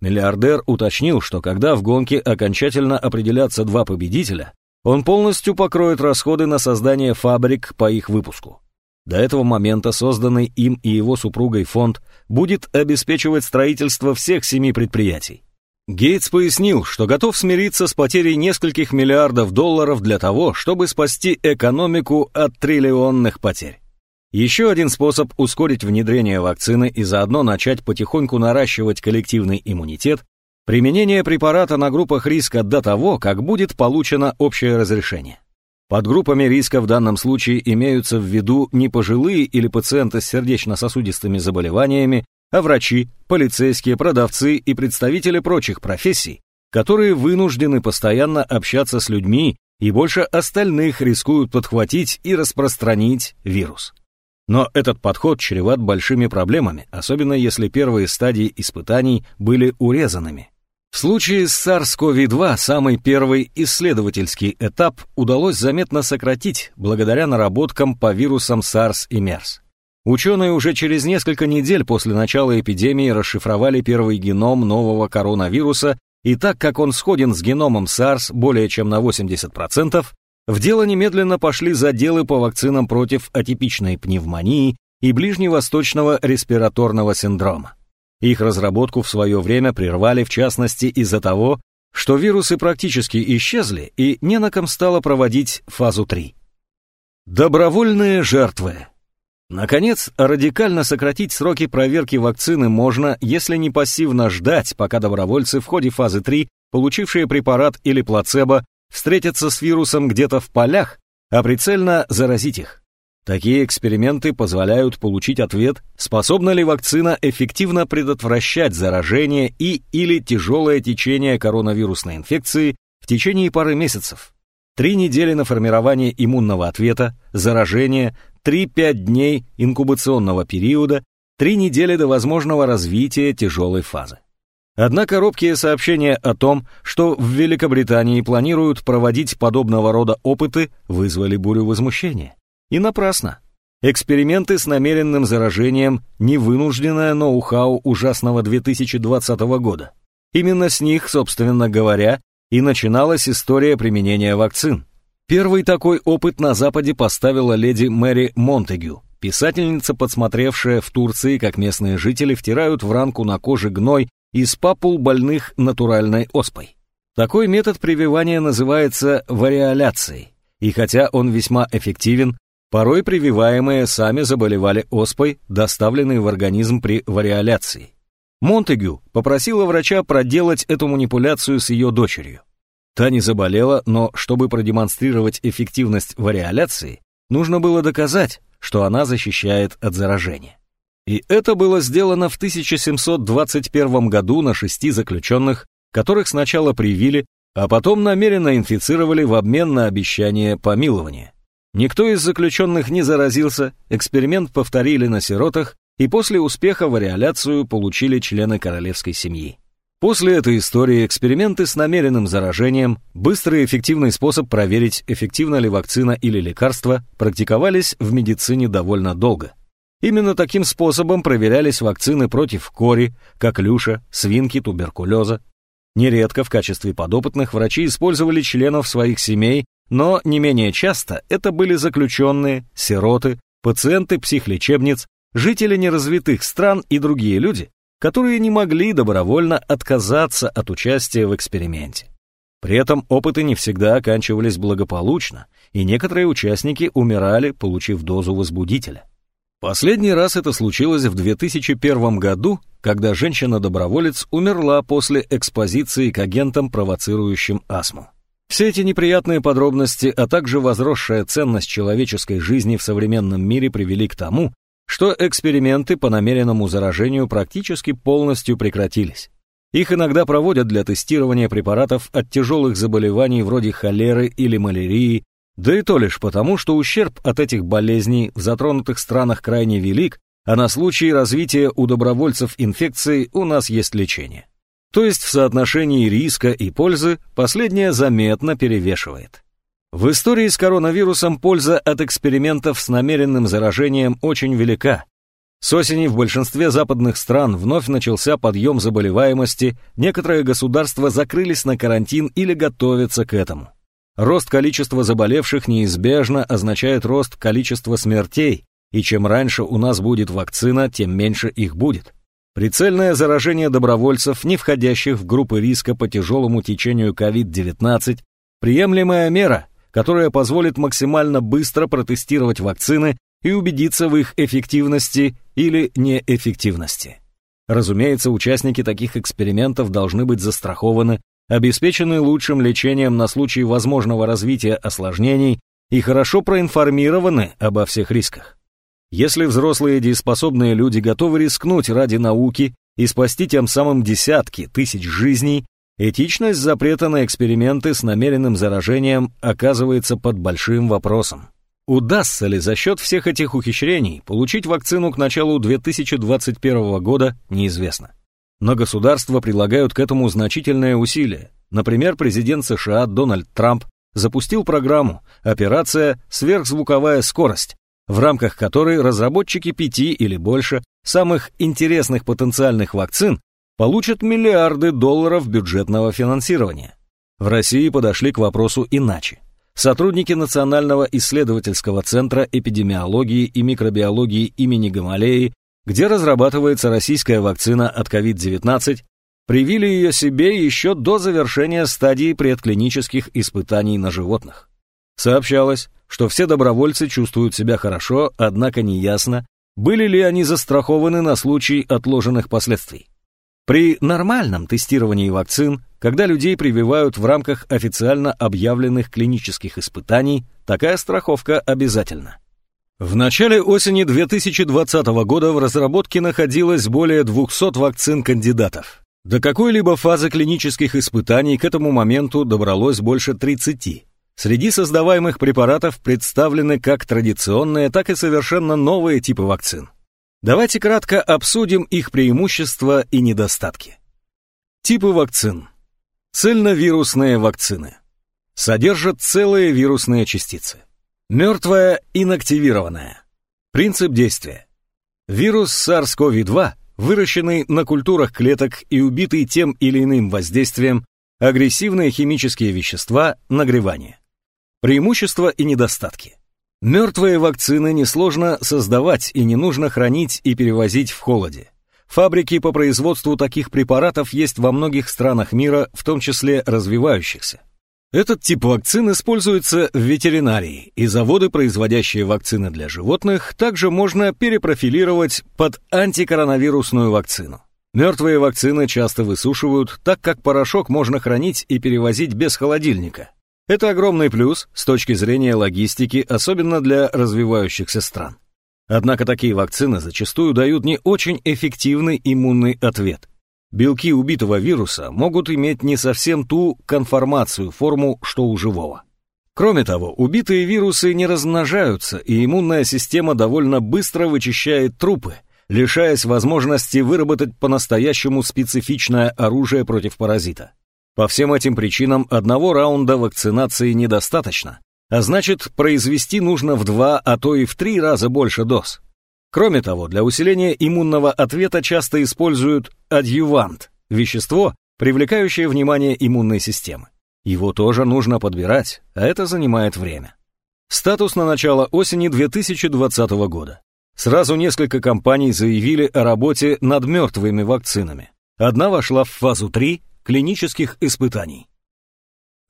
Миллиардер уточнил, что когда в гонке окончательно определятся два победителя, он полностью покроет расходы на создание фабрик по их выпуску. До этого момента созданный им и его супругой фонд будет обеспечивать строительство всех семи предприятий. Гейтс пояснил, что готов смириться с потерей нескольких миллиардов долларов для того, чтобы спасти экономику от триллионных потерь. Еще один способ ускорить внедрение вакцины и заодно начать потихоньку наращивать коллективный иммунитет Применение препарата на группах риска до того, как будет получено общее разрешение. Под группами риска в данном случае имеются в виду не пожилые или пациенты с сердечно-сосудистыми заболеваниями, а врачи, полицейские, продавцы и представители прочих профессий, которые вынуждены постоянно общаться с людьми и больше остальных рискуют подхватить и распространить вирус. Но этот подход чреват большими проблемами, особенно если первые стадии испытаний были урезанными. В случае с SARS-CoV-2 самый первый исследовательский этап удалось заметно сократить благодаря наработкам по вирусам SARS и MERS. Ученые уже через несколько недель после начала эпидемии расшифровали первый геном нового коронавируса, и так как он сходен с геномом SARS более чем на 80%, В дело немедленно пошли заделы по вакцинам против атипичной пневмонии и ближневосточного респираторного синдрома. Их разработку в свое время прервали в частности из-за того, что вирусы практически исчезли и не на ком стало проводить фазу 3. Добровольные жертвы. Наконец, радикально сократить сроки проверки вакцины можно, если не пассивно ждать, пока добровольцы в ходе фазы 3, получившие препарат или плацебо, встретятся с вирусом где-то в полях, а прицельно заразить их. Такие эксперименты позволяют получить ответ, способна ли вакцина эффективно предотвращать заражение и или тяжелое течение коронавирусной инфекции в течение пары месяцев. Три недели на формирование иммунного ответа, заражение, 3-5 дней инкубационного периода, три недели до возможного развития тяжелой фазы. Однако робкие сообщения о том, что в Великобритании планируют проводить подобного рода опыты, вызвали бурю возмущения. И напрасно. Эксперименты с намеренным заражением – невынужденное ноу-хау ужасного 2020 года. Именно с них, собственно говоря, и начиналась история применения вакцин. Первый такой опыт на Западе поставила леди Мэри Монтегю, писательница, подсмотревшая в Турции, как местные жители втирают в ранку на коже гной из папул больных натуральной оспой. Такой метод прививания называется вариоляцией, и хотя он весьма эффективен, порой прививаемые сами заболевали оспой, доставленной в организм при вариоляции. Монтегю попросила врача проделать эту манипуляцию с ее дочерью. Та не заболела, но чтобы продемонстрировать эффективность вариоляции, нужно было доказать, что она защищает от заражения. И это было сделано в 1721 году на шести заключенных, которых сначала привили, а потом намеренно инфицировали в обмен на обещание помилования. Никто из заключенных не заразился, эксперимент повторили на сиротах, и после успеха вариоляцию получили члены королевской семьи. После этой истории эксперименты с намеренным заражением, быстрый и эффективный способ проверить, эффективна ли вакцина или лекарство, практиковались в медицине довольно долго. Именно таким способом проверялись вакцины против кори, коклюша, свинки, туберкулеза. Нередко в качестве подопытных врачи использовали членов своих семей, но не менее часто это были заключенные, сироты, пациенты психлечебниц, жители неразвитых стран и другие люди, которые не могли добровольно отказаться от участия в эксперименте. При этом опыты не всегда оканчивались благополучно, и некоторые участники умирали, получив дозу возбудителя. Последний раз это случилось в 2001 году, когда женщина-доброволец умерла после экспозиции к агентам, провоцирующим астму. Все эти неприятные подробности, а также возросшая ценность человеческой жизни в современном мире привели к тому, что эксперименты по намеренному заражению практически полностью прекратились. Их иногда проводят для тестирования препаратов от тяжелых заболеваний вроде холеры или малярии, да и то лишь потому, что ущерб от этих болезней в затронутых странах крайне велик, а на случай развития у добровольцев инфекции у нас есть лечение. То есть в соотношении риска и пользы последнее заметно перевешивает. В истории с коронавирусом польза от экспериментов с намеренным заражением очень велика. С осени в большинстве западных стран вновь начался подъем заболеваемости, некоторые государства закрылись на карантин или готовятся к этому. Рост количества заболевших неизбежно означает рост количества смертей, и чем раньше у нас будет вакцина, тем меньше их будет. Прицельное заражение добровольцев, не входящих в группы риска по тяжелому течению COVID-19, приемлемая мера, которая позволит максимально быстро протестировать вакцины и убедиться в их эффективности или неэффективности. Разумеется, участники таких экспериментов должны быть застрахованы обеспечены лучшим лечением на случай возможного развития осложнений и хорошо проинформированы обо всех рисках. Если взрослые дееспособные люди готовы рискнуть ради науки и спасти тем самым десятки тысяч жизней, этичность запрета на эксперименты с намеренным заражением оказывается под большим вопросом. Удастся ли за счет всех этих ухищрений получить вакцину к началу 2021 года, неизвестно. Но государства прилагают к этому значительные усилия. Например, президент США Дональд Трамп запустил программу «Операция «Сверхзвуковая скорость», в рамках которой разработчики пяти или больше самых интересных потенциальных вакцин получат миллиарды долларов бюджетного финансирования. В России подошли к вопросу иначе. сотрудники Национального исследовательского центра эпидемиологии и микробиологии имени Гамалеи, где разрабатывается российская вакцина от COVID-19, привили ее себе еще до завершения стадии предклинических испытаний на животных. Сообщалось, что все добровольцы чувствуют себя хорошо, однако неясно, были ли они застрахованы на случай отложенных последствий. При нормальном тестировании вакцин, когда людей прививают в рамках официально объявленных клинических испытаний, такая страховка обязательна. В начале осени 2020 года в разработке находилось более 200 вакцин-кандидатов. До какой-либо фазы клинических испытаний к этому моменту добралось больше 30. Среди создаваемых препаратов представлены как традиционные, так и совершенно новые типы вакцин. Давайте кратко обсудим их преимущества и недостатки. Типы вакцин. Цельновирусные вакцины. Содержат целые вирусные частицы. Мертвая инактивированная. Принцип действия. Вирус SARS-CoV-2, выращенный на культурах клеток и убитый тем или иным воздействием, агрессивные химические вещества, нагревание. Преимущества и недостатки. Мертвые вакцины несложно создавать и не нужно хранить и перевозить в холоде. Фабрики по производству таких препаратов есть во многих странах мира, в том числе развивающихся. Этот тип вакцин используется в ветеринарии, и заводы, производящие вакцины для животных, также можно перепрофилировать под антикоронавирусную вакцину. Мертвые вакцины часто высушивают, так как порошок можно хранить и перевозить без холодильника. Это огромный плюс с точки зрения логистики, особенно для развивающихся стран. Однако такие вакцины зачастую дают не очень эффективный иммунный ответ. Белки убитого вируса могут иметь не совсем ту конформацию, форму, что у живого. Кроме того, убитые вирусы не размножаются, и иммунная система довольно быстро вычищает трупы, лишаясь возможности выработать по-настоящему специфичное оружие против паразита. По всем этим причинам одного раунда вакцинации недостаточно, а значит, произвести нужно в два, а то и в три раза больше доз. Кроме того, для усиления иммунного ответа часто используют адъювант – вещество, привлекающее внимание иммунной системы. Его тоже нужно подбирать, а это занимает время. Статус на начало осени 2020 года. Сразу несколько компаний заявили о работе над мертвыми вакцинами. Одна вошла в фазу 3, клинических испытаний.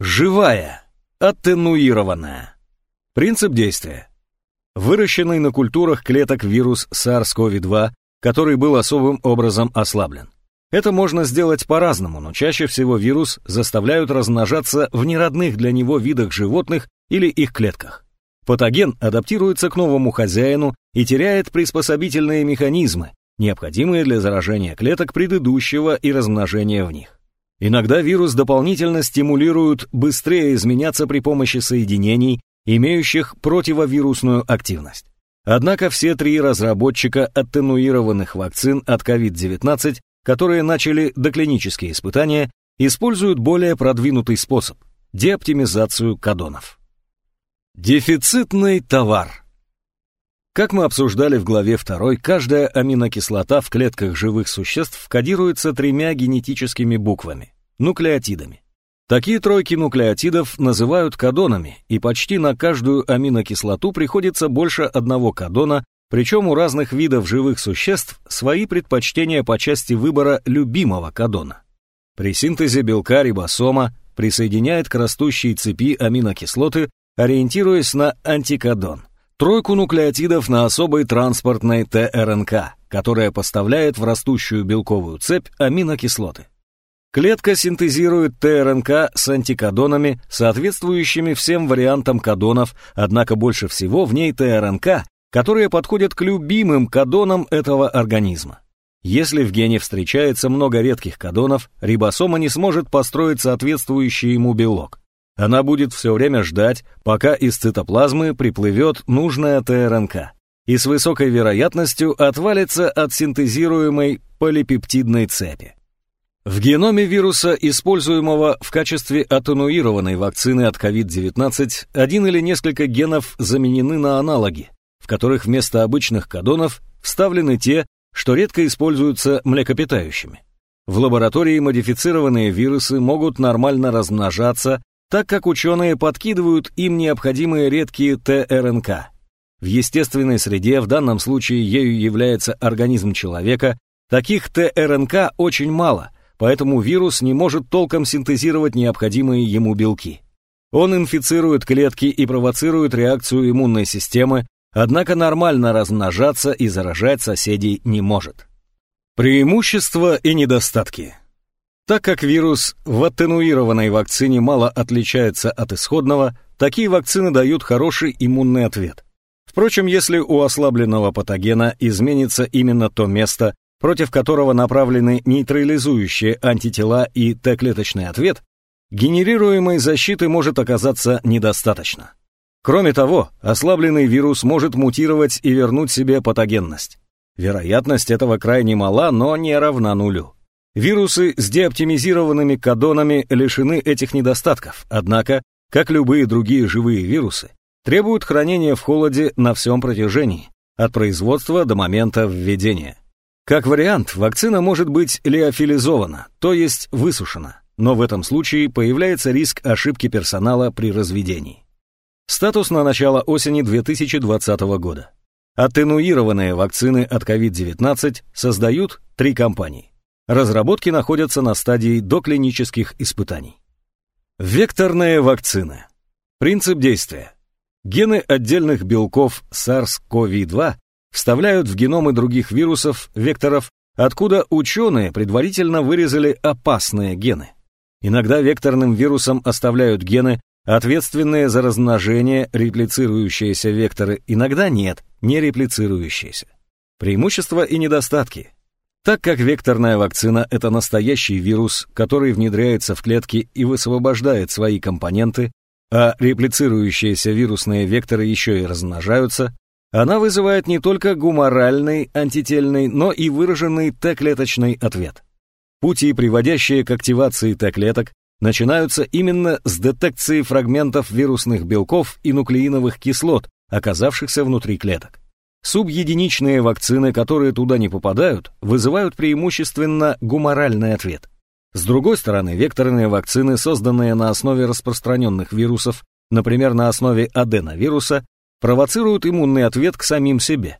Живая, аттенуированная. Принцип действия. Выращенный на культурах клеток вирус SARS-CoV-2, который был особым образом ослаблен. Это можно сделать по-разному, но чаще всего вирус заставляют размножаться в неродных для него видах животных или их клетках. Патоген адаптируется к новому хозяину и теряет приспособительные механизмы, необходимые для заражения клеток предыдущего и размножения в них. Иногда вирус дополнительно стимулирует быстрее изменяться при помощи соединений, имеющих противовирусную активность. Однако все три разработчика аттенуированных вакцин от COVID-19, которые начали доклинические испытания, используют более продвинутый способ – деоптимизацию кадонов. Дефицитный товар – как мы обсуждали в главе 2, каждая аминокислота в клетках живых существ кодируется тремя генетическими буквами – нуклеотидами. Такие тройки нуклеотидов называют кодонами, и почти на каждую аминокислоту приходится больше одного кодона, причем у разных видов живых существ свои предпочтения по части выбора любимого кодона. При синтезе белка рибосома присоединяет к растущей цепи аминокислоты, ориентируясь на антикодон – тройку нуклеотидов на особой транспортной ТРНК, которая поставляет в растущую белковую цепь аминокислоты. Клетка синтезирует ТРНК с антикодонами, соответствующими всем вариантам кодонов, однако больше всего в ней ТРНК, которые подходят к любимым кодонам этого организма. Если в гене встречается много редких кодонов, рибосома не сможет построить соответствующий ему белок. Она будет все время ждать, пока из цитоплазмы приплывет нужная ТРНК и с высокой вероятностью отвалится от синтезируемой полипептидной цепи. В геноме вируса, используемого в качестве атенуированной вакцины от COVID-19, один или несколько генов заменены на аналоги, в которых вместо обычных кодонов вставлены те, что редко используются млекопитающими. В лаборатории модифицированные вирусы могут нормально размножаться так как ученые подкидывают им необходимые редкие ТРНК. В естественной среде, в данном случае ею является организм человека, таких ТРНК очень мало, поэтому вирус не может толком синтезировать необходимые ему белки. Он инфицирует клетки и провоцирует реакцию иммунной системы, однако нормально размножаться и заражать соседей не может. Преимущества и недостатки. Так как вирус в аттенуированной вакцине мало отличается от исходного, такие вакцины дают хороший иммунный ответ. Впрочем, если у ослабленного патогена изменится именно то место, против которого направлены нейтрализующие антитела и Т-клеточный ответ, генерируемой защиты может оказаться недостаточно. Кроме того, ослабленный вирус может мутировать и вернуть себе патогенность. Вероятность этого крайне мала, но не равна нулю. Вирусы с деоптимизированными кодонами лишены этих недостатков, однако, как любые другие живые вирусы, требуют хранения в холоде на всем протяжении, от производства до момента введения. Как вариант, вакцина может быть леофилизована, то есть высушена, но в этом случае появляется риск ошибки персонала при разведении. Статус на начало осени 2020 года. Аттенуированные вакцины от COVID-19 создают три компании. Разработки находятся на стадии доклинических испытаний. Векторные вакцины. Принцип действия. Гены отдельных белков SARS-CoV-2 вставляют в геномы других вирусов, векторов, откуда ученые предварительно вырезали опасные гены. Иногда векторным вирусам оставляют гены, ответственные за размножение, реплицирующиеся векторы, иногда нет, не реплицирующиеся. Преимущества и недостатки. Так как векторная вакцина – это настоящий вирус, который внедряется в клетки и высвобождает свои компоненты, а реплицирующиеся вирусные векторы еще и размножаются, она вызывает не только гуморальный, антительный, но и выраженный Т-клеточный ответ. Пути, приводящие к активации Т-клеток, начинаются именно с детекции фрагментов вирусных белков и нуклеиновых кислот, оказавшихся внутри клеток. Субъединичные вакцины, которые туда не попадают, вызывают преимущественно гуморальный ответ. С другой стороны, векторные вакцины, созданные на основе распространенных вирусов, например, на основе аденовируса, провоцируют иммунный ответ к самим себе.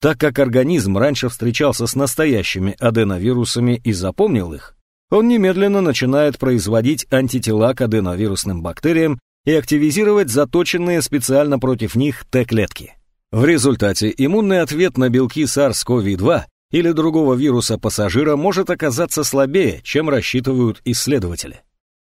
Так как организм раньше встречался с настоящими аденовирусами и запомнил их, он немедленно начинает производить антитела к аденовирусным бактериям и активизировать заточенные специально против них Т-клетки. В результате иммунный ответ на белки SARS-CoV-2 или другого вируса пассажира может оказаться слабее, чем рассчитывают исследователи.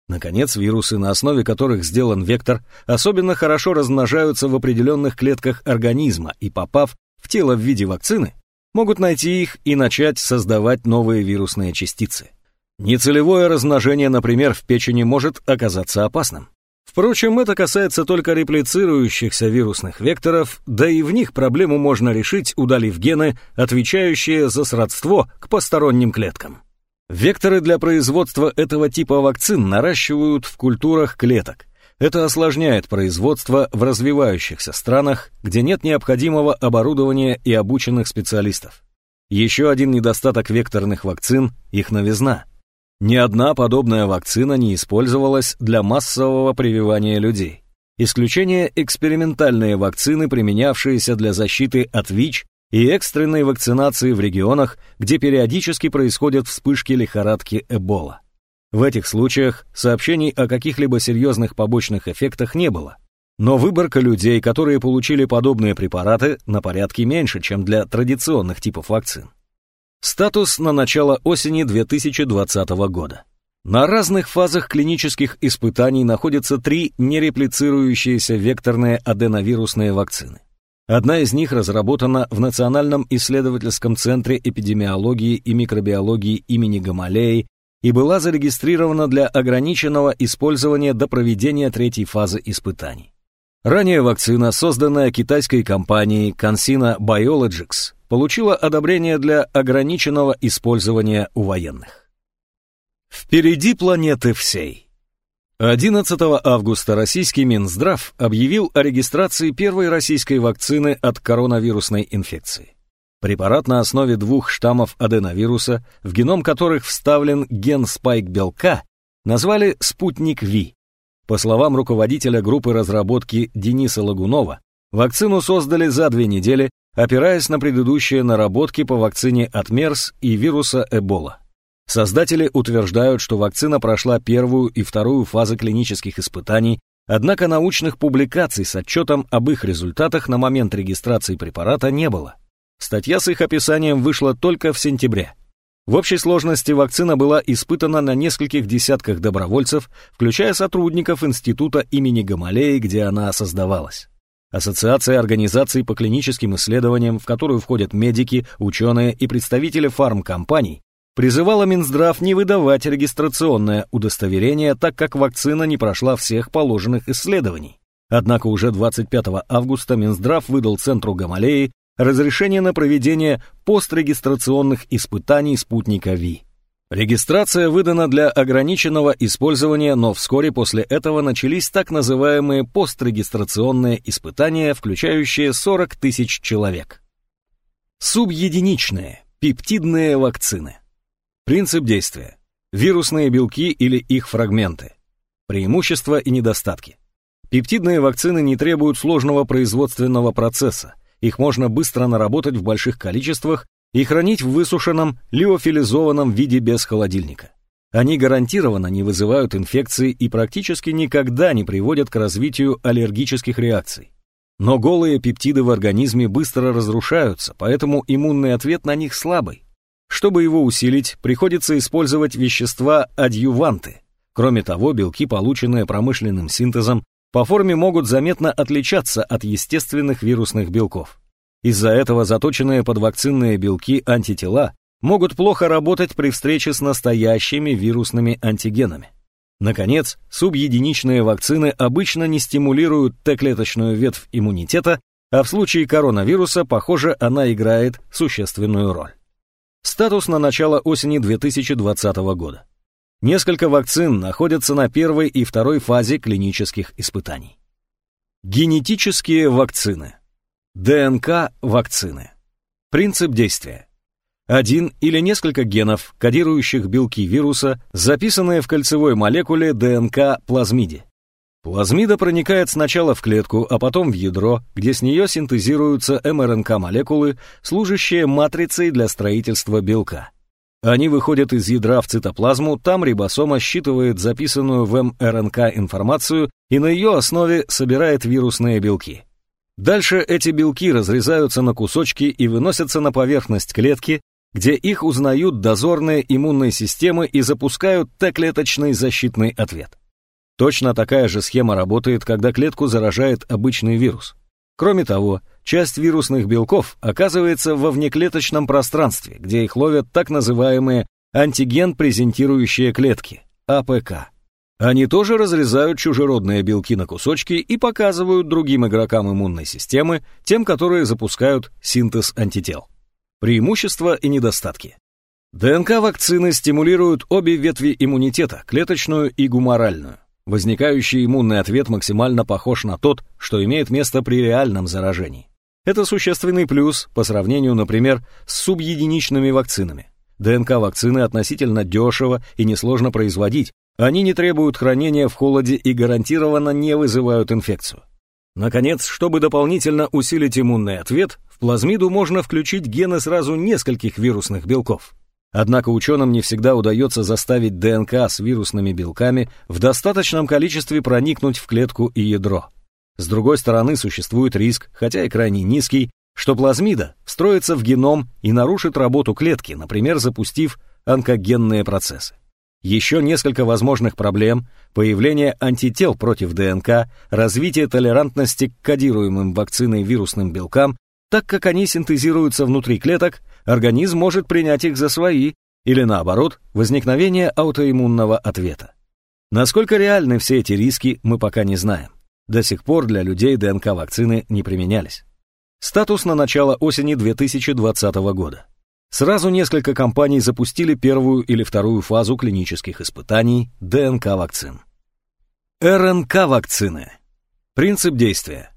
Наконец, вирусы, на основе которых сделан вектор, особенно хорошо размножаются в определенных клетках организма и, попав в тело в виде вакцины, могут найти их и начать создавать новые вирусные частицы. Нецелевое размножение, например, в печени может оказаться опасным. Впрочем, это касается только реплицирующихся вирусных векторов, да и в них проблему можно решить, удалив гены, отвечающие за сродство к посторонним клеткам. Векторы для производства этого типа вакцин наращивают в культурах клеток. Это осложняет производство в развивающихся странах, где нет необходимого оборудования и обученных специалистов. Еще один недостаток векторных вакцин – их новизна – ни одна подобная вакцина не использовалась для массового прививания людей. Исключение экспериментальные вакцины, применявшиеся для защиты от ВИЧ и экстренной вакцинации в регионах, где периодически происходят вспышки лихорадки Эбола. В этих случаях сообщений о каких-либо серьезных побочных эффектах не было. Но выборка людей, которые получили подобные препараты, на порядке меньше, чем для традиционных типов вакцин. Статус на начало осени 2020 года. На разных фазах клинических испытаний находятся три нереплицирующиеся векторные аденовирусные вакцины. Одна из них разработана в Национальном исследовательском центре эпидемиологии и микробиологии имени Гамалеи и была зарегистрирована для ограниченного использования до проведения третьей фазы испытаний. Ранее вакцина, созданная китайской компанией CanSino Biologics, получила одобрение для ограниченного использования у военных. Впереди планеты всей. 11 августа российский Минздрав объявил о регистрации первой российской вакцины от коронавирусной инфекции. Препарат на основе двух штаммов аденовируса, в геном которых вставлен ген спайк белка, назвали «Спутник Ви». По словам руководителя группы разработки Дениса Лагунова, вакцину создали за две недели, опираясь на предыдущие наработки по вакцине от МЕРС и вируса Эбола. Создатели утверждают, что вакцина прошла первую и вторую фазы клинических испытаний, однако научных публикаций с отчетом об их результатах на момент регистрации препарата не было. Статья с их описанием вышла только в сентябре. В общей сложности вакцина была испытана на нескольких десятках добровольцев, включая сотрудников института имени Гамалеи, где она создавалась. Ассоциация организаций по клиническим исследованиям, в которую входят медики, ученые и представители фармкомпаний, призывала Минздрав не выдавать регистрационное удостоверение, так как вакцина не прошла всех положенных исследований. Однако уже 25 августа Минздрав выдал Центру Гамалеи разрешение на проведение пострегистрационных испытаний спутника ВИ. Регистрация выдана для ограниченного использования, но вскоре после этого начались так называемые пострегистрационные испытания, включающие 40 тысяч человек. Субъединичные, пептидные вакцины. Принцип действия. Вирусные белки или их фрагменты. Преимущества и недостатки. Пептидные вакцины не требуют сложного производственного процесса. Их можно быстро наработать в больших количествах и хранить в высушенном, лиофилизованном виде без холодильника. Они гарантированно не вызывают инфекции и практически никогда не приводят к развитию аллергических реакций. Но голые пептиды в организме быстро разрушаются, поэтому иммунный ответ на них слабый. Чтобы его усилить, приходится использовать вещества-адъюванты. Кроме того, белки, полученные промышленным синтезом, по форме могут заметно отличаться от естественных вирусных белков. Из-за этого заточенные под вакцинные белки антитела могут плохо работать при встрече с настоящими вирусными антигенами. Наконец, субъединичные вакцины обычно не стимулируют Т-клеточную ветвь иммунитета, а в случае коронавируса, похоже, она играет существенную роль. Статус на начало осени 2020 года. Несколько вакцин находятся на первой и второй фазе клинических испытаний. Генетические вакцины. ДНК-вакцины. Принцип действия. Один или несколько генов, кодирующих белки вируса, записанные в кольцевой молекуле ДНК-плазмиде. Плазмида проникает сначала в клетку, а потом в ядро, где с нее синтезируются МРНК-молекулы, служащие матрицей для строительства белка. Они выходят из ядра в цитоплазму, там рибосома считывает записанную в мРНК информацию и на ее основе собирает вирусные белки. Дальше эти белки разрезаются на кусочки и выносятся на поверхность клетки, где их узнают дозорные иммунные системы и запускают Т-клеточный защитный ответ. Точно такая же схема работает, когда клетку заражает обычный вирус. Кроме того, часть вирусных белков оказывается во внеклеточном пространстве, где их ловят так называемые антиген-презентирующие клетки, АПК. Они тоже разрезают чужеродные белки на кусочки и показывают другим игрокам иммунной системы, тем, которые запускают синтез антител. Преимущества и недостатки. ДНК-вакцины стимулируют обе ветви иммунитета, клеточную и гуморальную. Возникающий иммунный ответ максимально похож на тот, что имеет место при реальном заражении. Это существенный плюс по сравнению, например, с субъединичными вакцинами. ДНК-вакцины относительно дешево и несложно производить, они не требуют хранения в холоде и гарантированно не вызывают инфекцию. Наконец, чтобы дополнительно усилить иммунный ответ, в плазмиду можно включить гены сразу нескольких вирусных белков. Однако ученым не всегда удается заставить ДНК с вирусными белками в достаточном количестве проникнуть в клетку и ядро. С другой стороны, существует риск, хотя и крайне низкий, что плазмида встроится в геном и нарушит работу клетки, например, запустив онкогенные процессы. Еще несколько возможных проблем – появление антител против ДНК, развитие толерантности к кодируемым вакциной вирусным белкам, так как они синтезируются внутри клеток, организм может принять их за свои, или наоборот, возникновение аутоиммунного ответа. Насколько реальны все эти риски, мы пока не знаем. До сих пор для людей ДНК-вакцины не применялись. Статус на начало осени 2020 года. Сразу несколько компаний запустили первую или вторую фазу клинических испытаний ДНК-вакцин. РНК-вакцины. Принцип действия.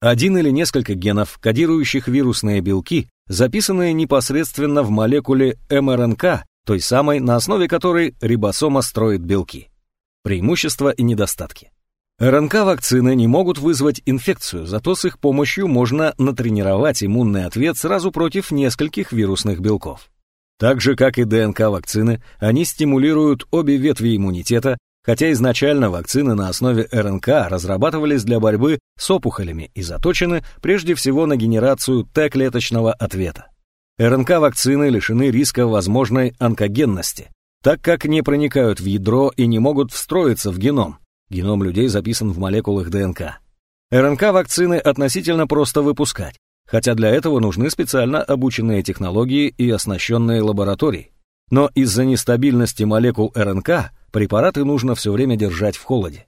Один или несколько генов, кодирующих вирусные белки, записанные непосредственно в молекуле МРНК, той самой, на основе которой рибосома строит белки. Преимущества и недостатки. РНК-вакцины не могут вызвать инфекцию, зато с их помощью можно натренировать иммунный ответ сразу против нескольких вирусных белков. Так же, как и ДНК-вакцины, они стимулируют обе ветви иммунитета, хотя изначально вакцины на основе РНК разрабатывались для борьбы с опухолями и заточены прежде всего на генерацию Т-клеточного ответа. РНК-вакцины лишены риска возможной онкогенности, так как не проникают в ядро и не могут встроиться в геном, Геном людей записан в молекулах ДНК. РНК-вакцины относительно просто выпускать, хотя для этого нужны специально обученные технологии и оснащенные лаборатории. Но из-за нестабильности молекул РНК препараты нужно все время держать в холоде.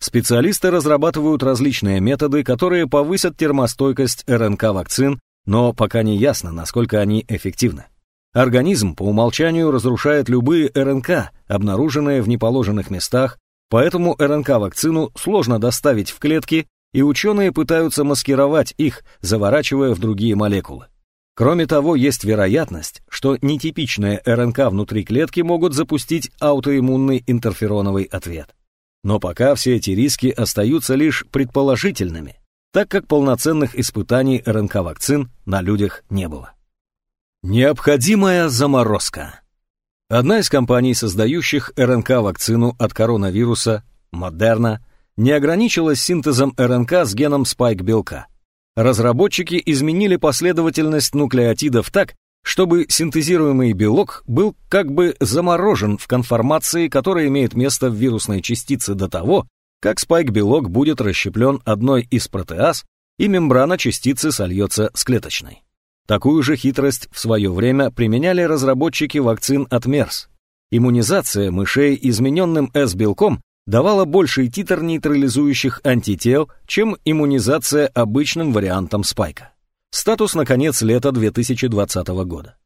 Специалисты разрабатывают различные методы, которые повысят термостойкость РНК-вакцин, но пока не ясно, насколько они эффективны. Организм по умолчанию разрушает любые РНК, обнаруженные в неположенных местах Поэтому РНК-вакцину сложно доставить в клетки, и ученые пытаются маскировать их, заворачивая в другие молекулы. Кроме того, есть вероятность, что нетипичные РНК внутри клетки могут запустить аутоиммунный интерфероновый ответ. Но пока все эти риски остаются лишь предположительными, так как полноценных испытаний РНК-вакцин на людях не было. Необходимая заморозка. Одна из компаний, создающих РНК-вакцину от коронавируса, Модерна, не ограничилась синтезом РНК с геном спайк-белка. Разработчики изменили последовательность нуклеотидов так, чтобы синтезируемый белок был как бы заморожен в конформации, которая имеет место в вирусной частице до того, как спайк-белок будет расщеплен одной из протеаз, и мембрана частицы сольется с клеточной. Такую же хитрость в свое время применяли разработчики вакцин от МЕРС. Иммунизация мышей измененным С-белком давала больший титр нейтрализующих антител, чем иммунизация обычным вариантом спайка. Статус на конец лета 2020 года.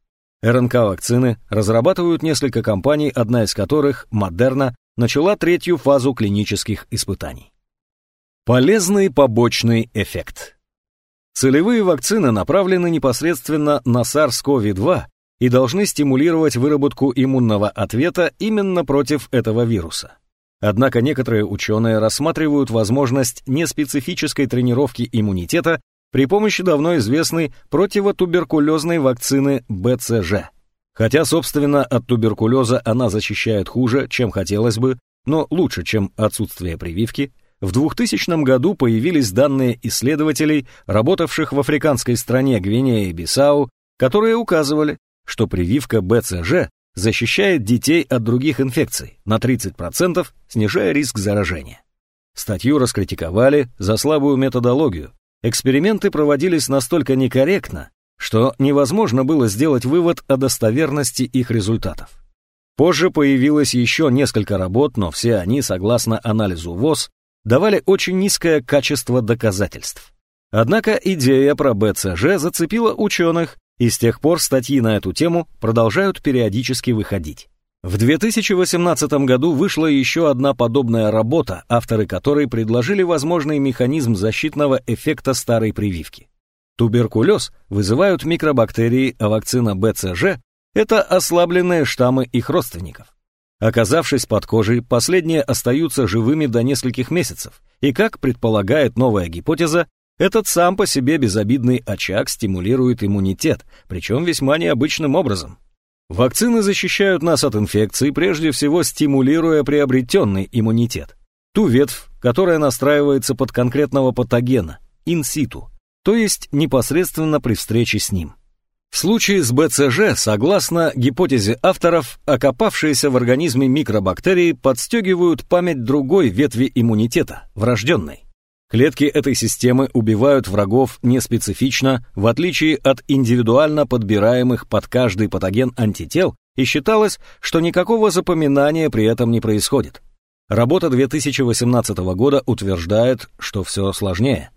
РНК-вакцины разрабатывают несколько компаний, одна из которых, Модерна, начала третью фазу клинических испытаний. Полезный побочный эффект. Целевые вакцины направлены непосредственно на SARS-CoV-2 и должны стимулировать выработку иммунного ответа именно против этого вируса. Однако некоторые ученые рассматривают возможность неспецифической тренировки иммунитета при помощи давно известной противотуберкулезной вакцины БЦЖ. Хотя, собственно, от туберкулеза она защищает хуже, чем хотелось бы, но лучше, чем отсутствие прививки, в 2000 году появились данные исследователей, работавших в африканской стране Гвинея-Бисау, которые указывали, что прививка БЦЖ защищает детей от других инфекций на 30%, снижая риск заражения. Статью раскритиковали за слабую методологию. Эксперименты проводились настолько некорректно, что невозможно было сделать вывод о достоверности их результатов. Позже появилось еще несколько работ, но все они, согласно анализу ВОЗ, давали очень низкое качество доказательств. Однако идея про БЦЖ зацепила ученых, и с тех пор статьи на эту тему продолжают периодически выходить. В 2018 году вышла еще одна подобная работа, авторы которой предложили возможный механизм защитного эффекта старой прививки. Туберкулез вызывают микробактерии, а вакцина БЦЖ – это ослабленные штаммы их родственников. Оказавшись под кожей, последние остаются живыми до нескольких месяцев, и, как предполагает новая гипотеза, этот сам по себе безобидный очаг стимулирует иммунитет, причем весьма необычным образом. Вакцины защищают нас от инфекций, прежде всего стимулируя приобретенный иммунитет. Ту ветвь, которая настраивается под конкретного патогена, инситу, то есть непосредственно при встрече с ним. В случае с БЦЖ, согласно гипотезе авторов, окопавшиеся в организме микробактерии подстегивают память другой ветви иммунитета, врожденной. Клетки этой системы убивают врагов неспецифично, в отличие от индивидуально подбираемых под каждый патоген антител, и считалось, что никакого запоминания при этом не происходит. Работа 2018 года утверждает, что все сложнее.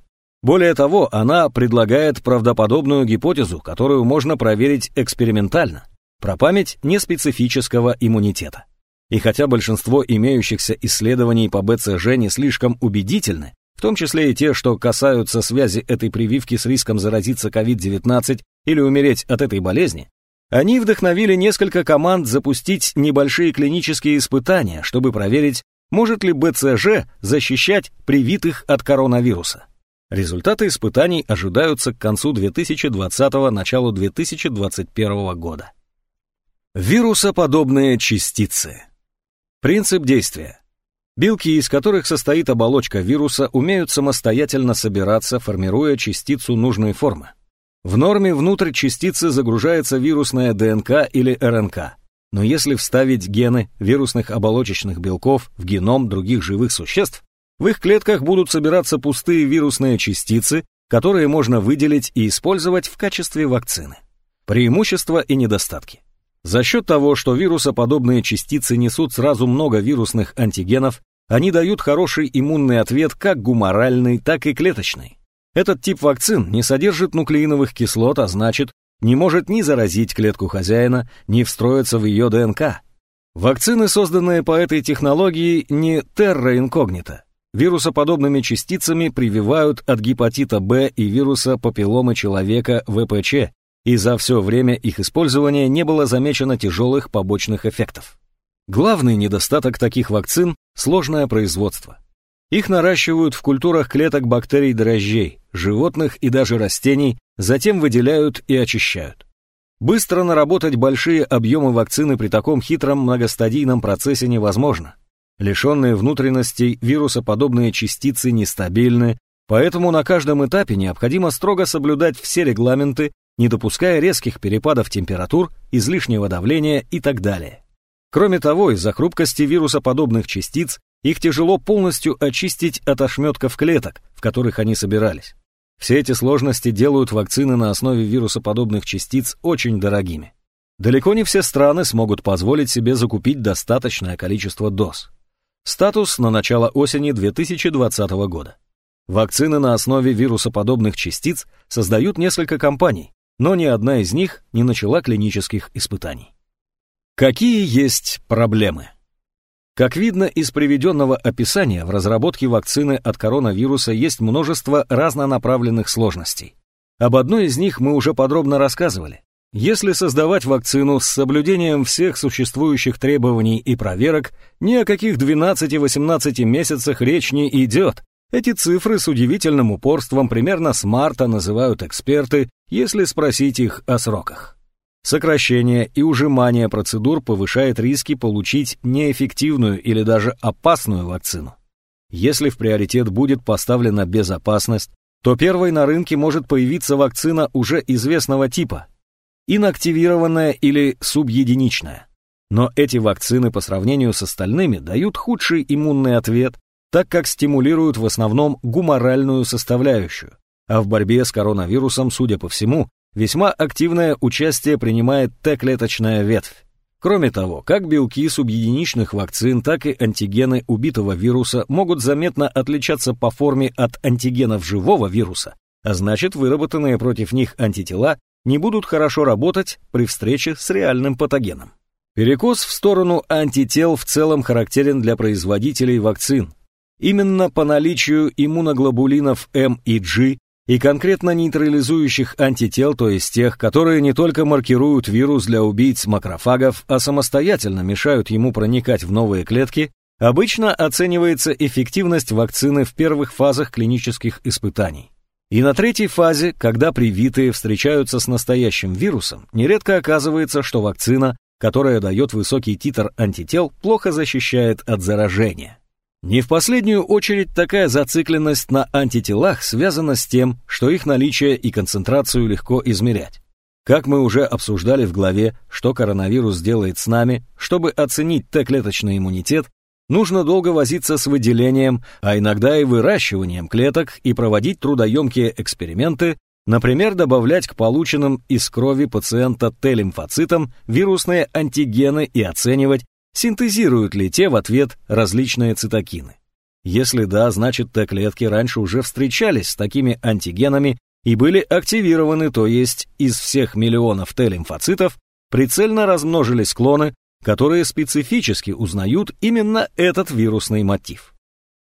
Более того, она предлагает правдоподобную гипотезу, которую можно проверить экспериментально, про память неспецифического иммунитета. И хотя большинство имеющихся исследований по БЦЖ не слишком убедительны, в том числе и те, что касаются связи этой прививки с риском заразиться COVID-19 или умереть от этой болезни, они вдохновили несколько команд запустить небольшие клинические испытания, чтобы проверить, Может ли БЦЖ защищать привитых от коронавируса? Результаты испытаний ожидаются к концу 2020 началу 2021 года. Вирусоподобные частицы. Принцип действия. Белки, из которых состоит оболочка вируса, умеют самостоятельно собираться, формируя частицу нужной формы. В норме внутрь частицы загружается вирусная ДНК или РНК. Но если вставить гены вирусных оболочечных белков в геном других живых существ, в их клетках будут собираться пустые вирусные частицы, которые можно выделить и использовать в качестве вакцины. Преимущества и недостатки. За счет того, что вирусоподобные частицы несут сразу много вирусных антигенов, они дают хороший иммунный ответ как гуморальный, так и клеточный. Этот тип вакцин не содержит нуклеиновых кислот, а значит, не может ни заразить клетку хозяина, ни встроиться в ее ДНК. Вакцины, созданные по этой технологии, не терра инкогнито, Вирусоподобными частицами прививают от гепатита Б и вируса папилломы человека ВПЧ, и за все время их использования не было замечено тяжелых побочных эффектов. Главный недостаток таких вакцин – сложное производство. Их наращивают в культурах клеток бактерий дрожжей, животных и даже растений, затем выделяют и очищают. Быстро наработать большие объемы вакцины при таком хитром многостадийном процессе невозможно – Лишенные внутренностей вирусоподобные частицы нестабильны, поэтому на каждом этапе необходимо строго соблюдать все регламенты, не допуская резких перепадов температур, излишнего давления и так далее. Кроме того, из-за хрупкости вирусоподобных частиц их тяжело полностью очистить от ошметков клеток, в которых они собирались. Все эти сложности делают вакцины на основе вирусоподобных частиц очень дорогими. Далеко не все страны смогут позволить себе закупить достаточное количество доз. Статус на начало осени 2020 года. Вакцины на основе вирусоподобных частиц создают несколько компаний, но ни одна из них не начала клинических испытаний. Какие есть проблемы? Как видно из приведенного описания, в разработке вакцины от коронавируса есть множество разнонаправленных сложностей. Об одной из них мы уже подробно рассказывали. Если создавать вакцину с соблюдением всех существующих требований и проверок, ни о каких 12-18 месяцах речь не идет. Эти цифры с удивительным упорством примерно с марта называют эксперты, если спросить их о сроках. Сокращение и ужимание процедур повышает риски получить неэффективную или даже опасную вакцину. Если в приоритет будет поставлена безопасность, то первой на рынке может появиться вакцина уже известного типа – инактивированная или субъединичная. Но эти вакцины по сравнению с остальными дают худший иммунный ответ, так как стимулируют в основном гуморальную составляющую, а в борьбе с коронавирусом, судя по всему, весьма активное участие принимает Т-клеточная ветвь. Кроме того, как белки субъединичных вакцин, так и антигены убитого вируса могут заметно отличаться по форме от антигенов живого вируса, а значит выработанные против них антитела не будут хорошо работать при встрече с реальным патогеном. Перекос в сторону антител в целом характерен для производителей вакцин. Именно по наличию иммуноглобулинов М и G и конкретно нейтрализующих антител, то есть тех, которые не только маркируют вирус для убийц макрофагов, а самостоятельно мешают ему проникать в новые клетки, обычно оценивается эффективность вакцины в первых фазах клинических испытаний. И на третьей фазе, когда привитые встречаются с настоящим вирусом, нередко оказывается, что вакцина, которая дает высокий титр антител, плохо защищает от заражения. Не в последнюю очередь такая зацикленность на антителах связана с тем, что их наличие и концентрацию легко измерять. Как мы уже обсуждали в главе «Что коронавирус делает с нами», чтобы оценить Т-клеточный иммунитет, Нужно долго возиться с выделением, а иногда и выращиванием клеток и проводить трудоемкие эксперименты, например, добавлять к полученным из крови пациента Т-лимфоцитам вирусные антигены и оценивать, синтезируют ли те в ответ различные цитокины. Если да, значит Т-клетки раньше уже встречались с такими антигенами и были активированы, то есть из всех миллионов Т-лимфоцитов прицельно размножились клоны, которые специфически узнают именно этот вирусный мотив.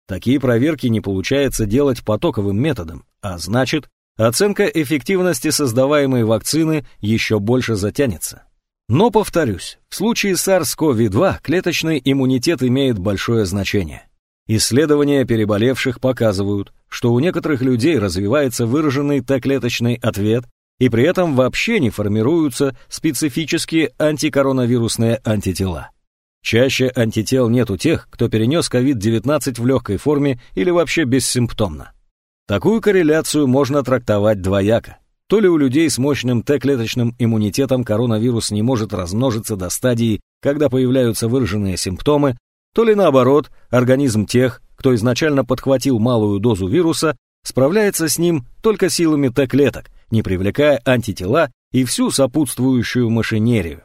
Такие проверки не получается делать потоковым методом, а значит, оценка эффективности создаваемой вакцины еще больше затянется. Но, повторюсь, в случае SARS-CoV-2 клеточный иммунитет имеет большое значение. Исследования переболевших показывают, что у некоторых людей развивается выраженный Т-клеточный ответ, и при этом вообще не формируются специфические антикоронавирусные антитела. Чаще антител нет у тех, кто перенес COVID-19 в легкой форме или вообще бессимптомно. Такую корреляцию можно трактовать двояко. То ли у людей с мощным Т-клеточным иммунитетом коронавирус не может размножиться до стадии, когда появляются выраженные симптомы, то ли наоборот, организм тех, кто изначально подхватил малую дозу вируса, справляется с ним только силами Т-клеток, не привлекая антитела и всю сопутствующую машинерию.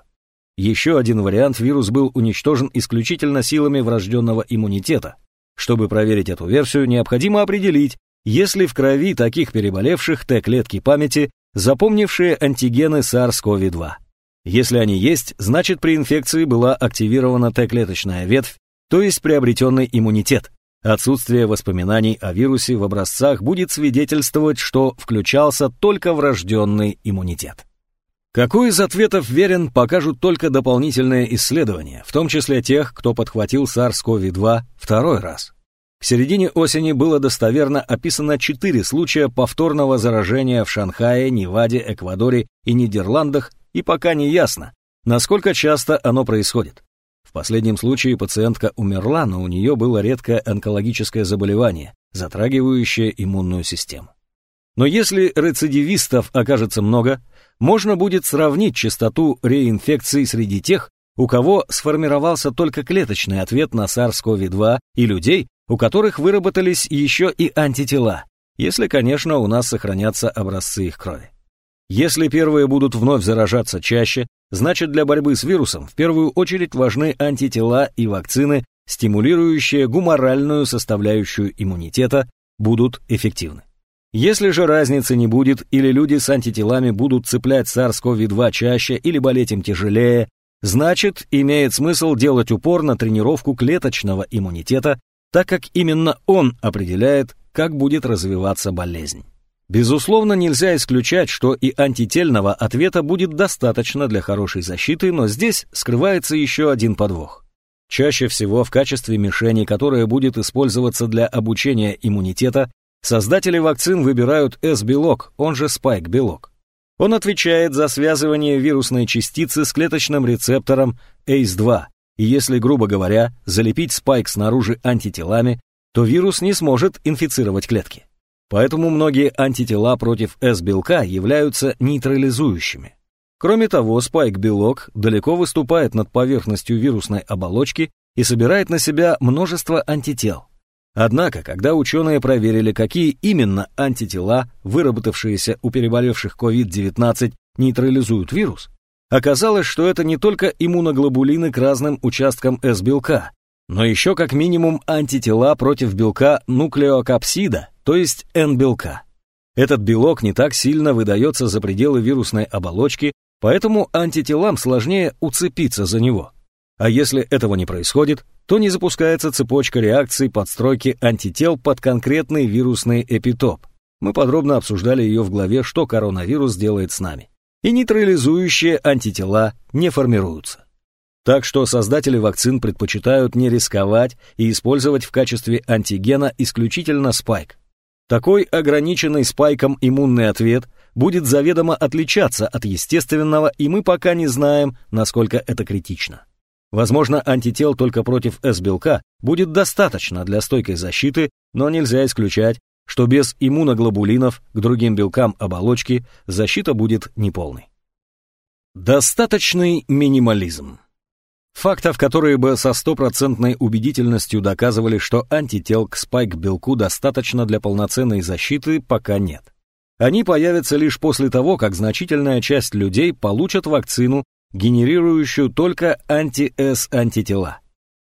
Еще один вариант вирус был уничтожен исключительно силами врожденного иммунитета. Чтобы проверить эту версию, необходимо определить, есть ли в крови таких переболевших Т-клетки памяти, запомнившие антигены SARS-CoV-2. Если они есть, значит при инфекции была активирована Т-клеточная ветвь, то есть приобретенный иммунитет. Отсутствие воспоминаний о вирусе в образцах будет свидетельствовать, что включался только врожденный иммунитет. Какой из ответов верен, покажут только дополнительные исследования, в том числе тех, кто подхватил SARS-CoV-2 второй раз. К середине осени было достоверно описано четыре случая повторного заражения в Шанхае, Неваде, Эквадоре и Нидерландах, и пока не ясно, насколько часто оно происходит. В последнем случае пациентка умерла, но у нее было редкое онкологическое заболевание, затрагивающее иммунную систему. Но если рецидивистов окажется много, можно будет сравнить частоту реинфекций среди тех, у кого сформировался только клеточный ответ на SARS-CoV-2 и людей, у которых выработались еще и антитела, если, конечно, у нас сохранятся образцы их крови. Если первые будут вновь заражаться чаще, значит для борьбы с вирусом в первую очередь важны антитела и вакцины, стимулирующие гуморальную составляющую иммунитета, будут эффективны. Если же разницы не будет или люди с антителами будут цеплять SARS-CoV-2 чаще или болеть им тяжелее, значит, имеет смысл делать упор на тренировку клеточного иммунитета, так как именно он определяет, как будет развиваться болезнь. Безусловно, нельзя исключать, что и антительного ответа будет достаточно для хорошей защиты, но здесь скрывается еще один подвох. Чаще всего в качестве мишени, которая будет использоваться для обучения иммунитета, Создатели вакцин выбирают S-белок, он же спайк-белок. Он отвечает за связывание вирусной частицы с клеточным рецептором ACE2, и если, грубо говоря, залепить спайк снаружи антителами, то вирус не сможет инфицировать клетки. Поэтому многие антитела против S-белка являются нейтрализующими. Кроме того, спайк-белок далеко выступает над поверхностью вирусной оболочки и собирает на себя множество антител. Однако, когда ученые проверили, какие именно антитела, выработавшиеся у переболевших COVID-19, нейтрализуют вирус, оказалось, что это не только иммуноглобулины к разным участкам С-белка, но еще как минимум антитела против белка нуклеокапсида, то есть Н-белка. Этот белок не так сильно выдается за пределы вирусной оболочки, поэтому антителам сложнее уцепиться за него. А если этого не происходит, то не запускается цепочка реакций подстройки антител под конкретный вирусный эпитоп. Мы подробно обсуждали ее в главе «Что коронавирус делает с нами». И нейтрализующие антитела не формируются. Так что создатели вакцин предпочитают не рисковать и использовать в качестве антигена исключительно спайк. Такой ограниченный спайком иммунный ответ будет заведомо отличаться от естественного, и мы пока не знаем, насколько это критично. Возможно, антител только против С-белка будет достаточно для стойкой защиты, но нельзя исключать, что без иммуноглобулинов к другим белкам оболочки защита будет неполной. Достаточный минимализм. Фактов, которые бы со стопроцентной убедительностью доказывали, что антител к спайк-белку достаточно для полноценной защиты, пока нет. Они появятся лишь после того, как значительная часть людей получат вакцину генерирующую только анти-С-антитела.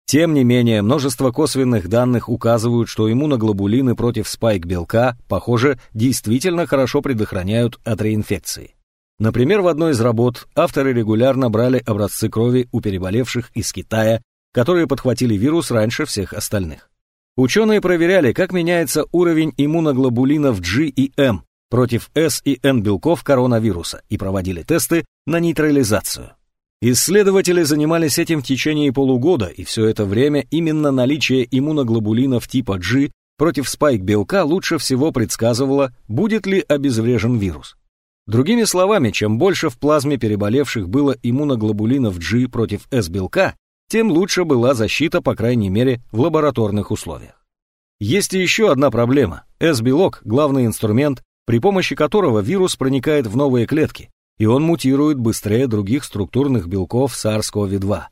Тем не менее, множество косвенных данных указывают, что иммуноглобулины против спайк-белка, похоже, действительно хорошо предохраняют от реинфекции. Например, в одной из работ авторы регулярно брали образцы крови у переболевших из Китая, которые подхватили вирус раньше всех остальных. Ученые проверяли, как меняется уровень иммуноглобулинов G и M против S и N белков коронавируса и проводили тесты на нейтрализацию. Исследователи занимались этим в течение полугода, и все это время именно наличие иммуноглобулинов типа G против спайк-белка лучше всего предсказывало, будет ли обезврежен вирус. Другими словами, чем больше в плазме переболевших было иммуноглобулинов G против S-белка, тем лучше была защита, по крайней мере, в лабораторных условиях. Есть и еще одна проблема. S-белок – главный инструмент, при помощи которого вирус проникает в новые клетки, и он мутирует быстрее других структурных белков SARS-CoV-2.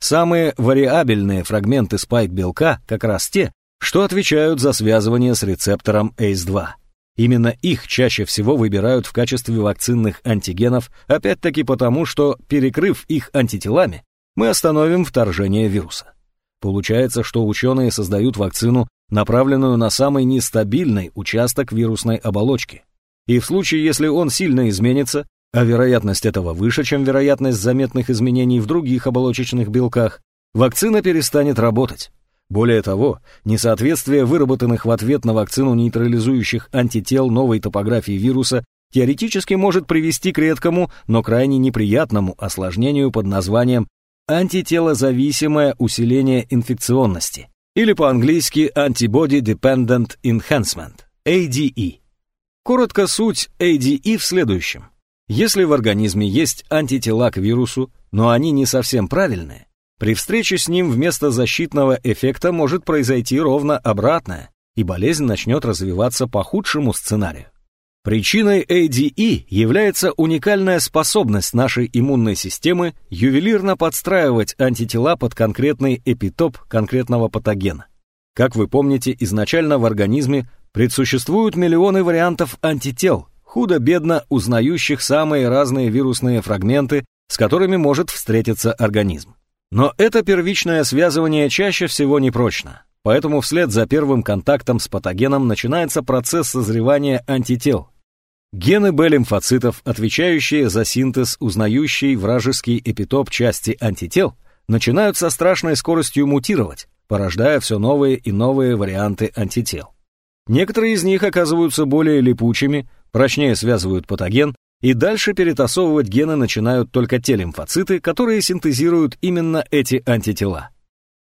Самые вариабельные фрагменты спайк-белка как раз те, что отвечают за связывание с рецептором ACE2. Именно их чаще всего выбирают в качестве вакцинных антигенов, опять-таки потому, что, перекрыв их антителами, мы остановим вторжение вируса. Получается, что ученые создают вакцину, направленную на самый нестабильный участок вирусной оболочки. И в случае, если он сильно изменится, а вероятность этого выше, чем вероятность заметных изменений в других оболочечных белках, вакцина перестанет работать. Более того, несоответствие выработанных в ответ на вакцину нейтрализующих антител новой топографии вируса теоретически может привести к редкому, но крайне неприятному осложнению под названием антителозависимое усиление инфекционности, или по-английски Antibody Dependent Enhancement, ADE. Коротко суть ADE в следующем. Если в организме есть антитела к вирусу, но они не совсем правильные, при встрече с ним вместо защитного эффекта может произойти ровно обратное, и болезнь начнет развиваться по худшему сценарию. Причиной ADE является уникальная способность нашей иммунной системы ювелирно подстраивать антитела под конкретный эпитоп конкретного патогена. Как вы помните, изначально в организме предсуществуют миллионы вариантов антител, худо-бедно узнающих самые разные вирусные фрагменты, с которыми может встретиться организм. Но это первичное связывание чаще всего непрочно, поэтому вслед за первым контактом с патогеном начинается процесс созревания антител. Гены Б-лимфоцитов, отвечающие за синтез узнающей вражеский эпитоп части антител, начинают со страшной скоростью мутировать, порождая все новые и новые варианты антител. Некоторые из них оказываются более липучими, прочнее связывают патоген, и дальше перетасовывать гены начинают только те лимфоциты, которые синтезируют именно эти антитела.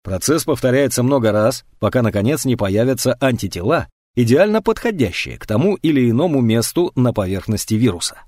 Процесс повторяется много раз, пока наконец не появятся антитела, идеально подходящие к тому или иному месту на поверхности вируса.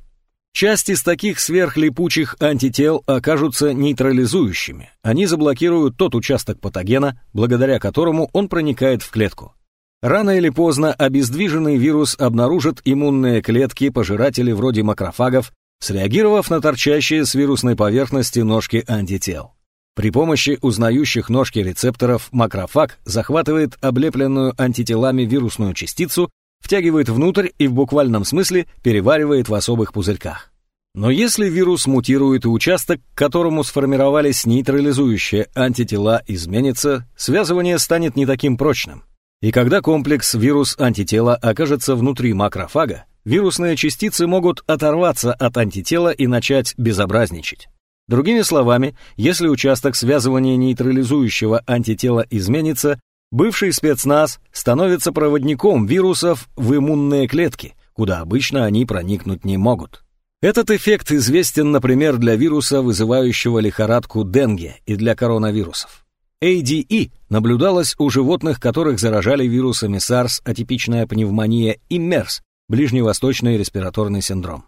Часть из таких сверхлипучих антител окажутся нейтрализующими. Они заблокируют тот участок патогена, благодаря которому он проникает в клетку. Рано или поздно обездвиженный вирус обнаружит иммунные клетки-пожиратели вроде макрофагов, среагировав на торчащие с вирусной поверхности ножки антител. При помощи узнающих ножки рецепторов макрофаг захватывает облепленную антителами вирусную частицу, втягивает внутрь и в буквальном смысле переваривает в особых пузырьках. Но если вирус мутирует и участок, к которому сформировались нейтрализующие антитела, изменится, связывание станет не таким прочным. И когда комплекс вирус-антитела окажется внутри макрофага, вирусные частицы могут оторваться от антитела и начать безобразничать. Другими словами, если участок связывания нейтрализующего антитела изменится, бывший спецназ становится проводником вирусов в иммунные клетки, куда обычно они проникнуть не могут. Этот эффект известен, например, для вируса, вызывающего лихорадку денге, и для коронавирусов. ADE наблюдалось у животных, которых заражали вирусами SARS, атипичная пневмония и MERS, ближневосточный респираторный синдром.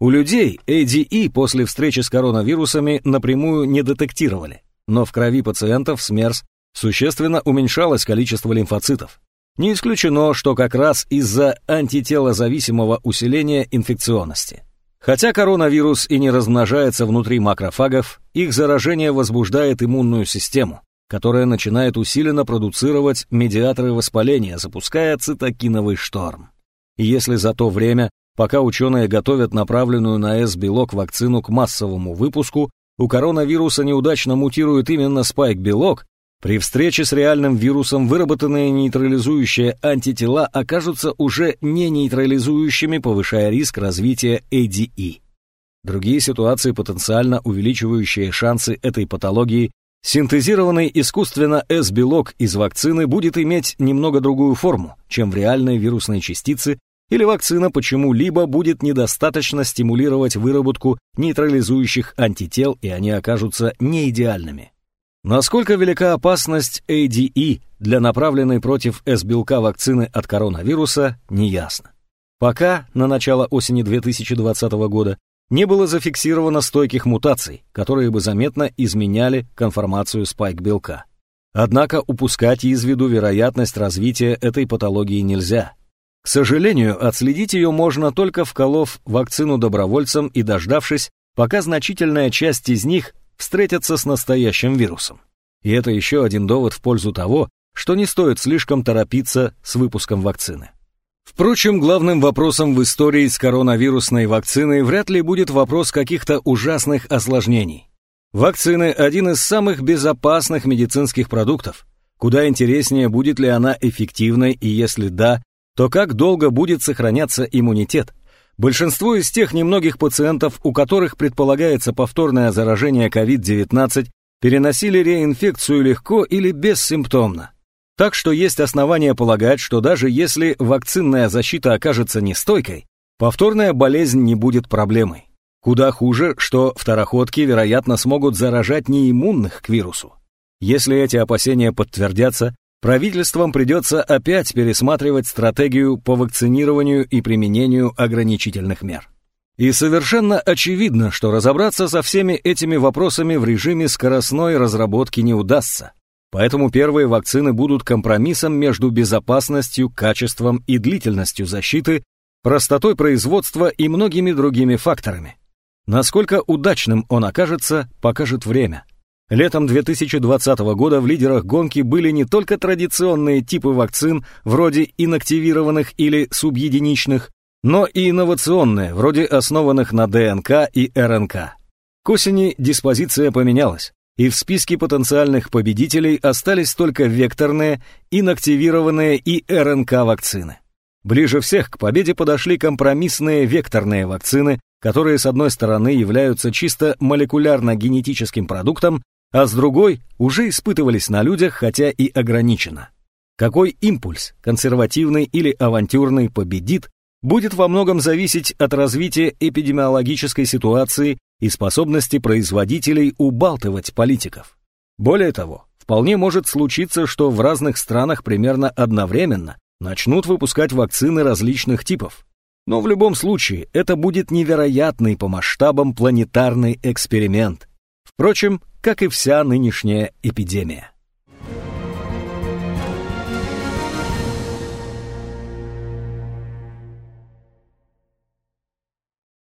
У людей ADE после встречи с коронавирусами напрямую не детектировали, но в крови пациентов с MERS существенно уменьшалось количество лимфоцитов. Не исключено, что как раз из-за антителозависимого усиления инфекционности. Хотя коронавирус и не размножается внутри макрофагов, их заражение возбуждает иммунную систему, которая начинает усиленно продуцировать медиаторы воспаления, запуская цитокиновый шторм. Если за то время, пока ученые готовят направленную на S-белок вакцину к массовому выпуску, у коронавируса неудачно мутирует именно спайк-белок, при встрече с реальным вирусом выработанные нейтрализующие антитела окажутся уже не нейтрализующими, повышая риск развития ADE. Другие ситуации, потенциально увеличивающие шансы этой патологии, Синтезированный искусственно S-белок из вакцины будет иметь немного другую форму, чем в реальной вирусной частице или вакцина почему-либо будет недостаточно стимулировать выработку нейтрализующих антител, и они окажутся неидеальными. Насколько велика опасность ADE для направленной против С-белка вакцины от коронавируса, неясно. Пока, на начало осени 2020 года, не было зафиксировано стойких мутаций, которые бы заметно изменяли конформацию спайк-белка. Однако упускать из виду вероятность развития этой патологии нельзя – к сожалению, отследить ее можно только вколов вакцину добровольцам и дождавшись, пока значительная часть из них встретятся с настоящим вирусом. И это еще один довод в пользу того, что не стоит слишком торопиться с выпуском вакцины. Впрочем, главным вопросом в истории с коронавирусной вакциной вряд ли будет вопрос каких-то ужасных осложнений. Вакцины – один из самых безопасных медицинских продуктов. Куда интереснее, будет ли она эффективной и, если да, то как долго будет сохраняться иммунитет? Большинство из тех немногих пациентов, у которых предполагается повторное заражение COVID-19, переносили реинфекцию легко или бессимптомно. Так что есть основания полагать, что даже если вакцинная защита окажется нестойкой, повторная болезнь не будет проблемой. Куда хуже, что второходки, вероятно, смогут заражать неиммунных к вирусу. Если эти опасения подтвердятся, правительствам придется опять пересматривать стратегию по вакцинированию и применению ограничительных мер. И совершенно очевидно, что разобраться со всеми этими вопросами в режиме скоростной разработки не удастся. Поэтому первые вакцины будут компромиссом между безопасностью, качеством и длительностью защиты, простотой производства и многими другими факторами. Насколько удачным он окажется, покажет время. Летом 2020 года в лидерах гонки были не только традиционные типы вакцин, вроде инактивированных или субъединичных, но и инновационные, вроде основанных на ДНК и РНК. К осени диспозиция поменялась, и в списке потенциальных победителей остались только векторные, инактивированные и РНК вакцины. Ближе всех к победе подошли компромиссные векторные вакцины, которые, с одной стороны, являются чисто молекулярно-генетическим продуктом, а с другой уже испытывались на людях, хотя и ограниченно. Какой импульс, консервативный или авантюрный, победит, будет во многом зависеть от развития эпидемиологической ситуации и способности производителей убалтывать политиков. Более того, вполне может случиться, что в разных странах примерно одновременно начнут выпускать вакцины различных типов. Но в любом случае это будет невероятный по масштабам планетарный эксперимент. Впрочем, как и вся нынешняя эпидемия.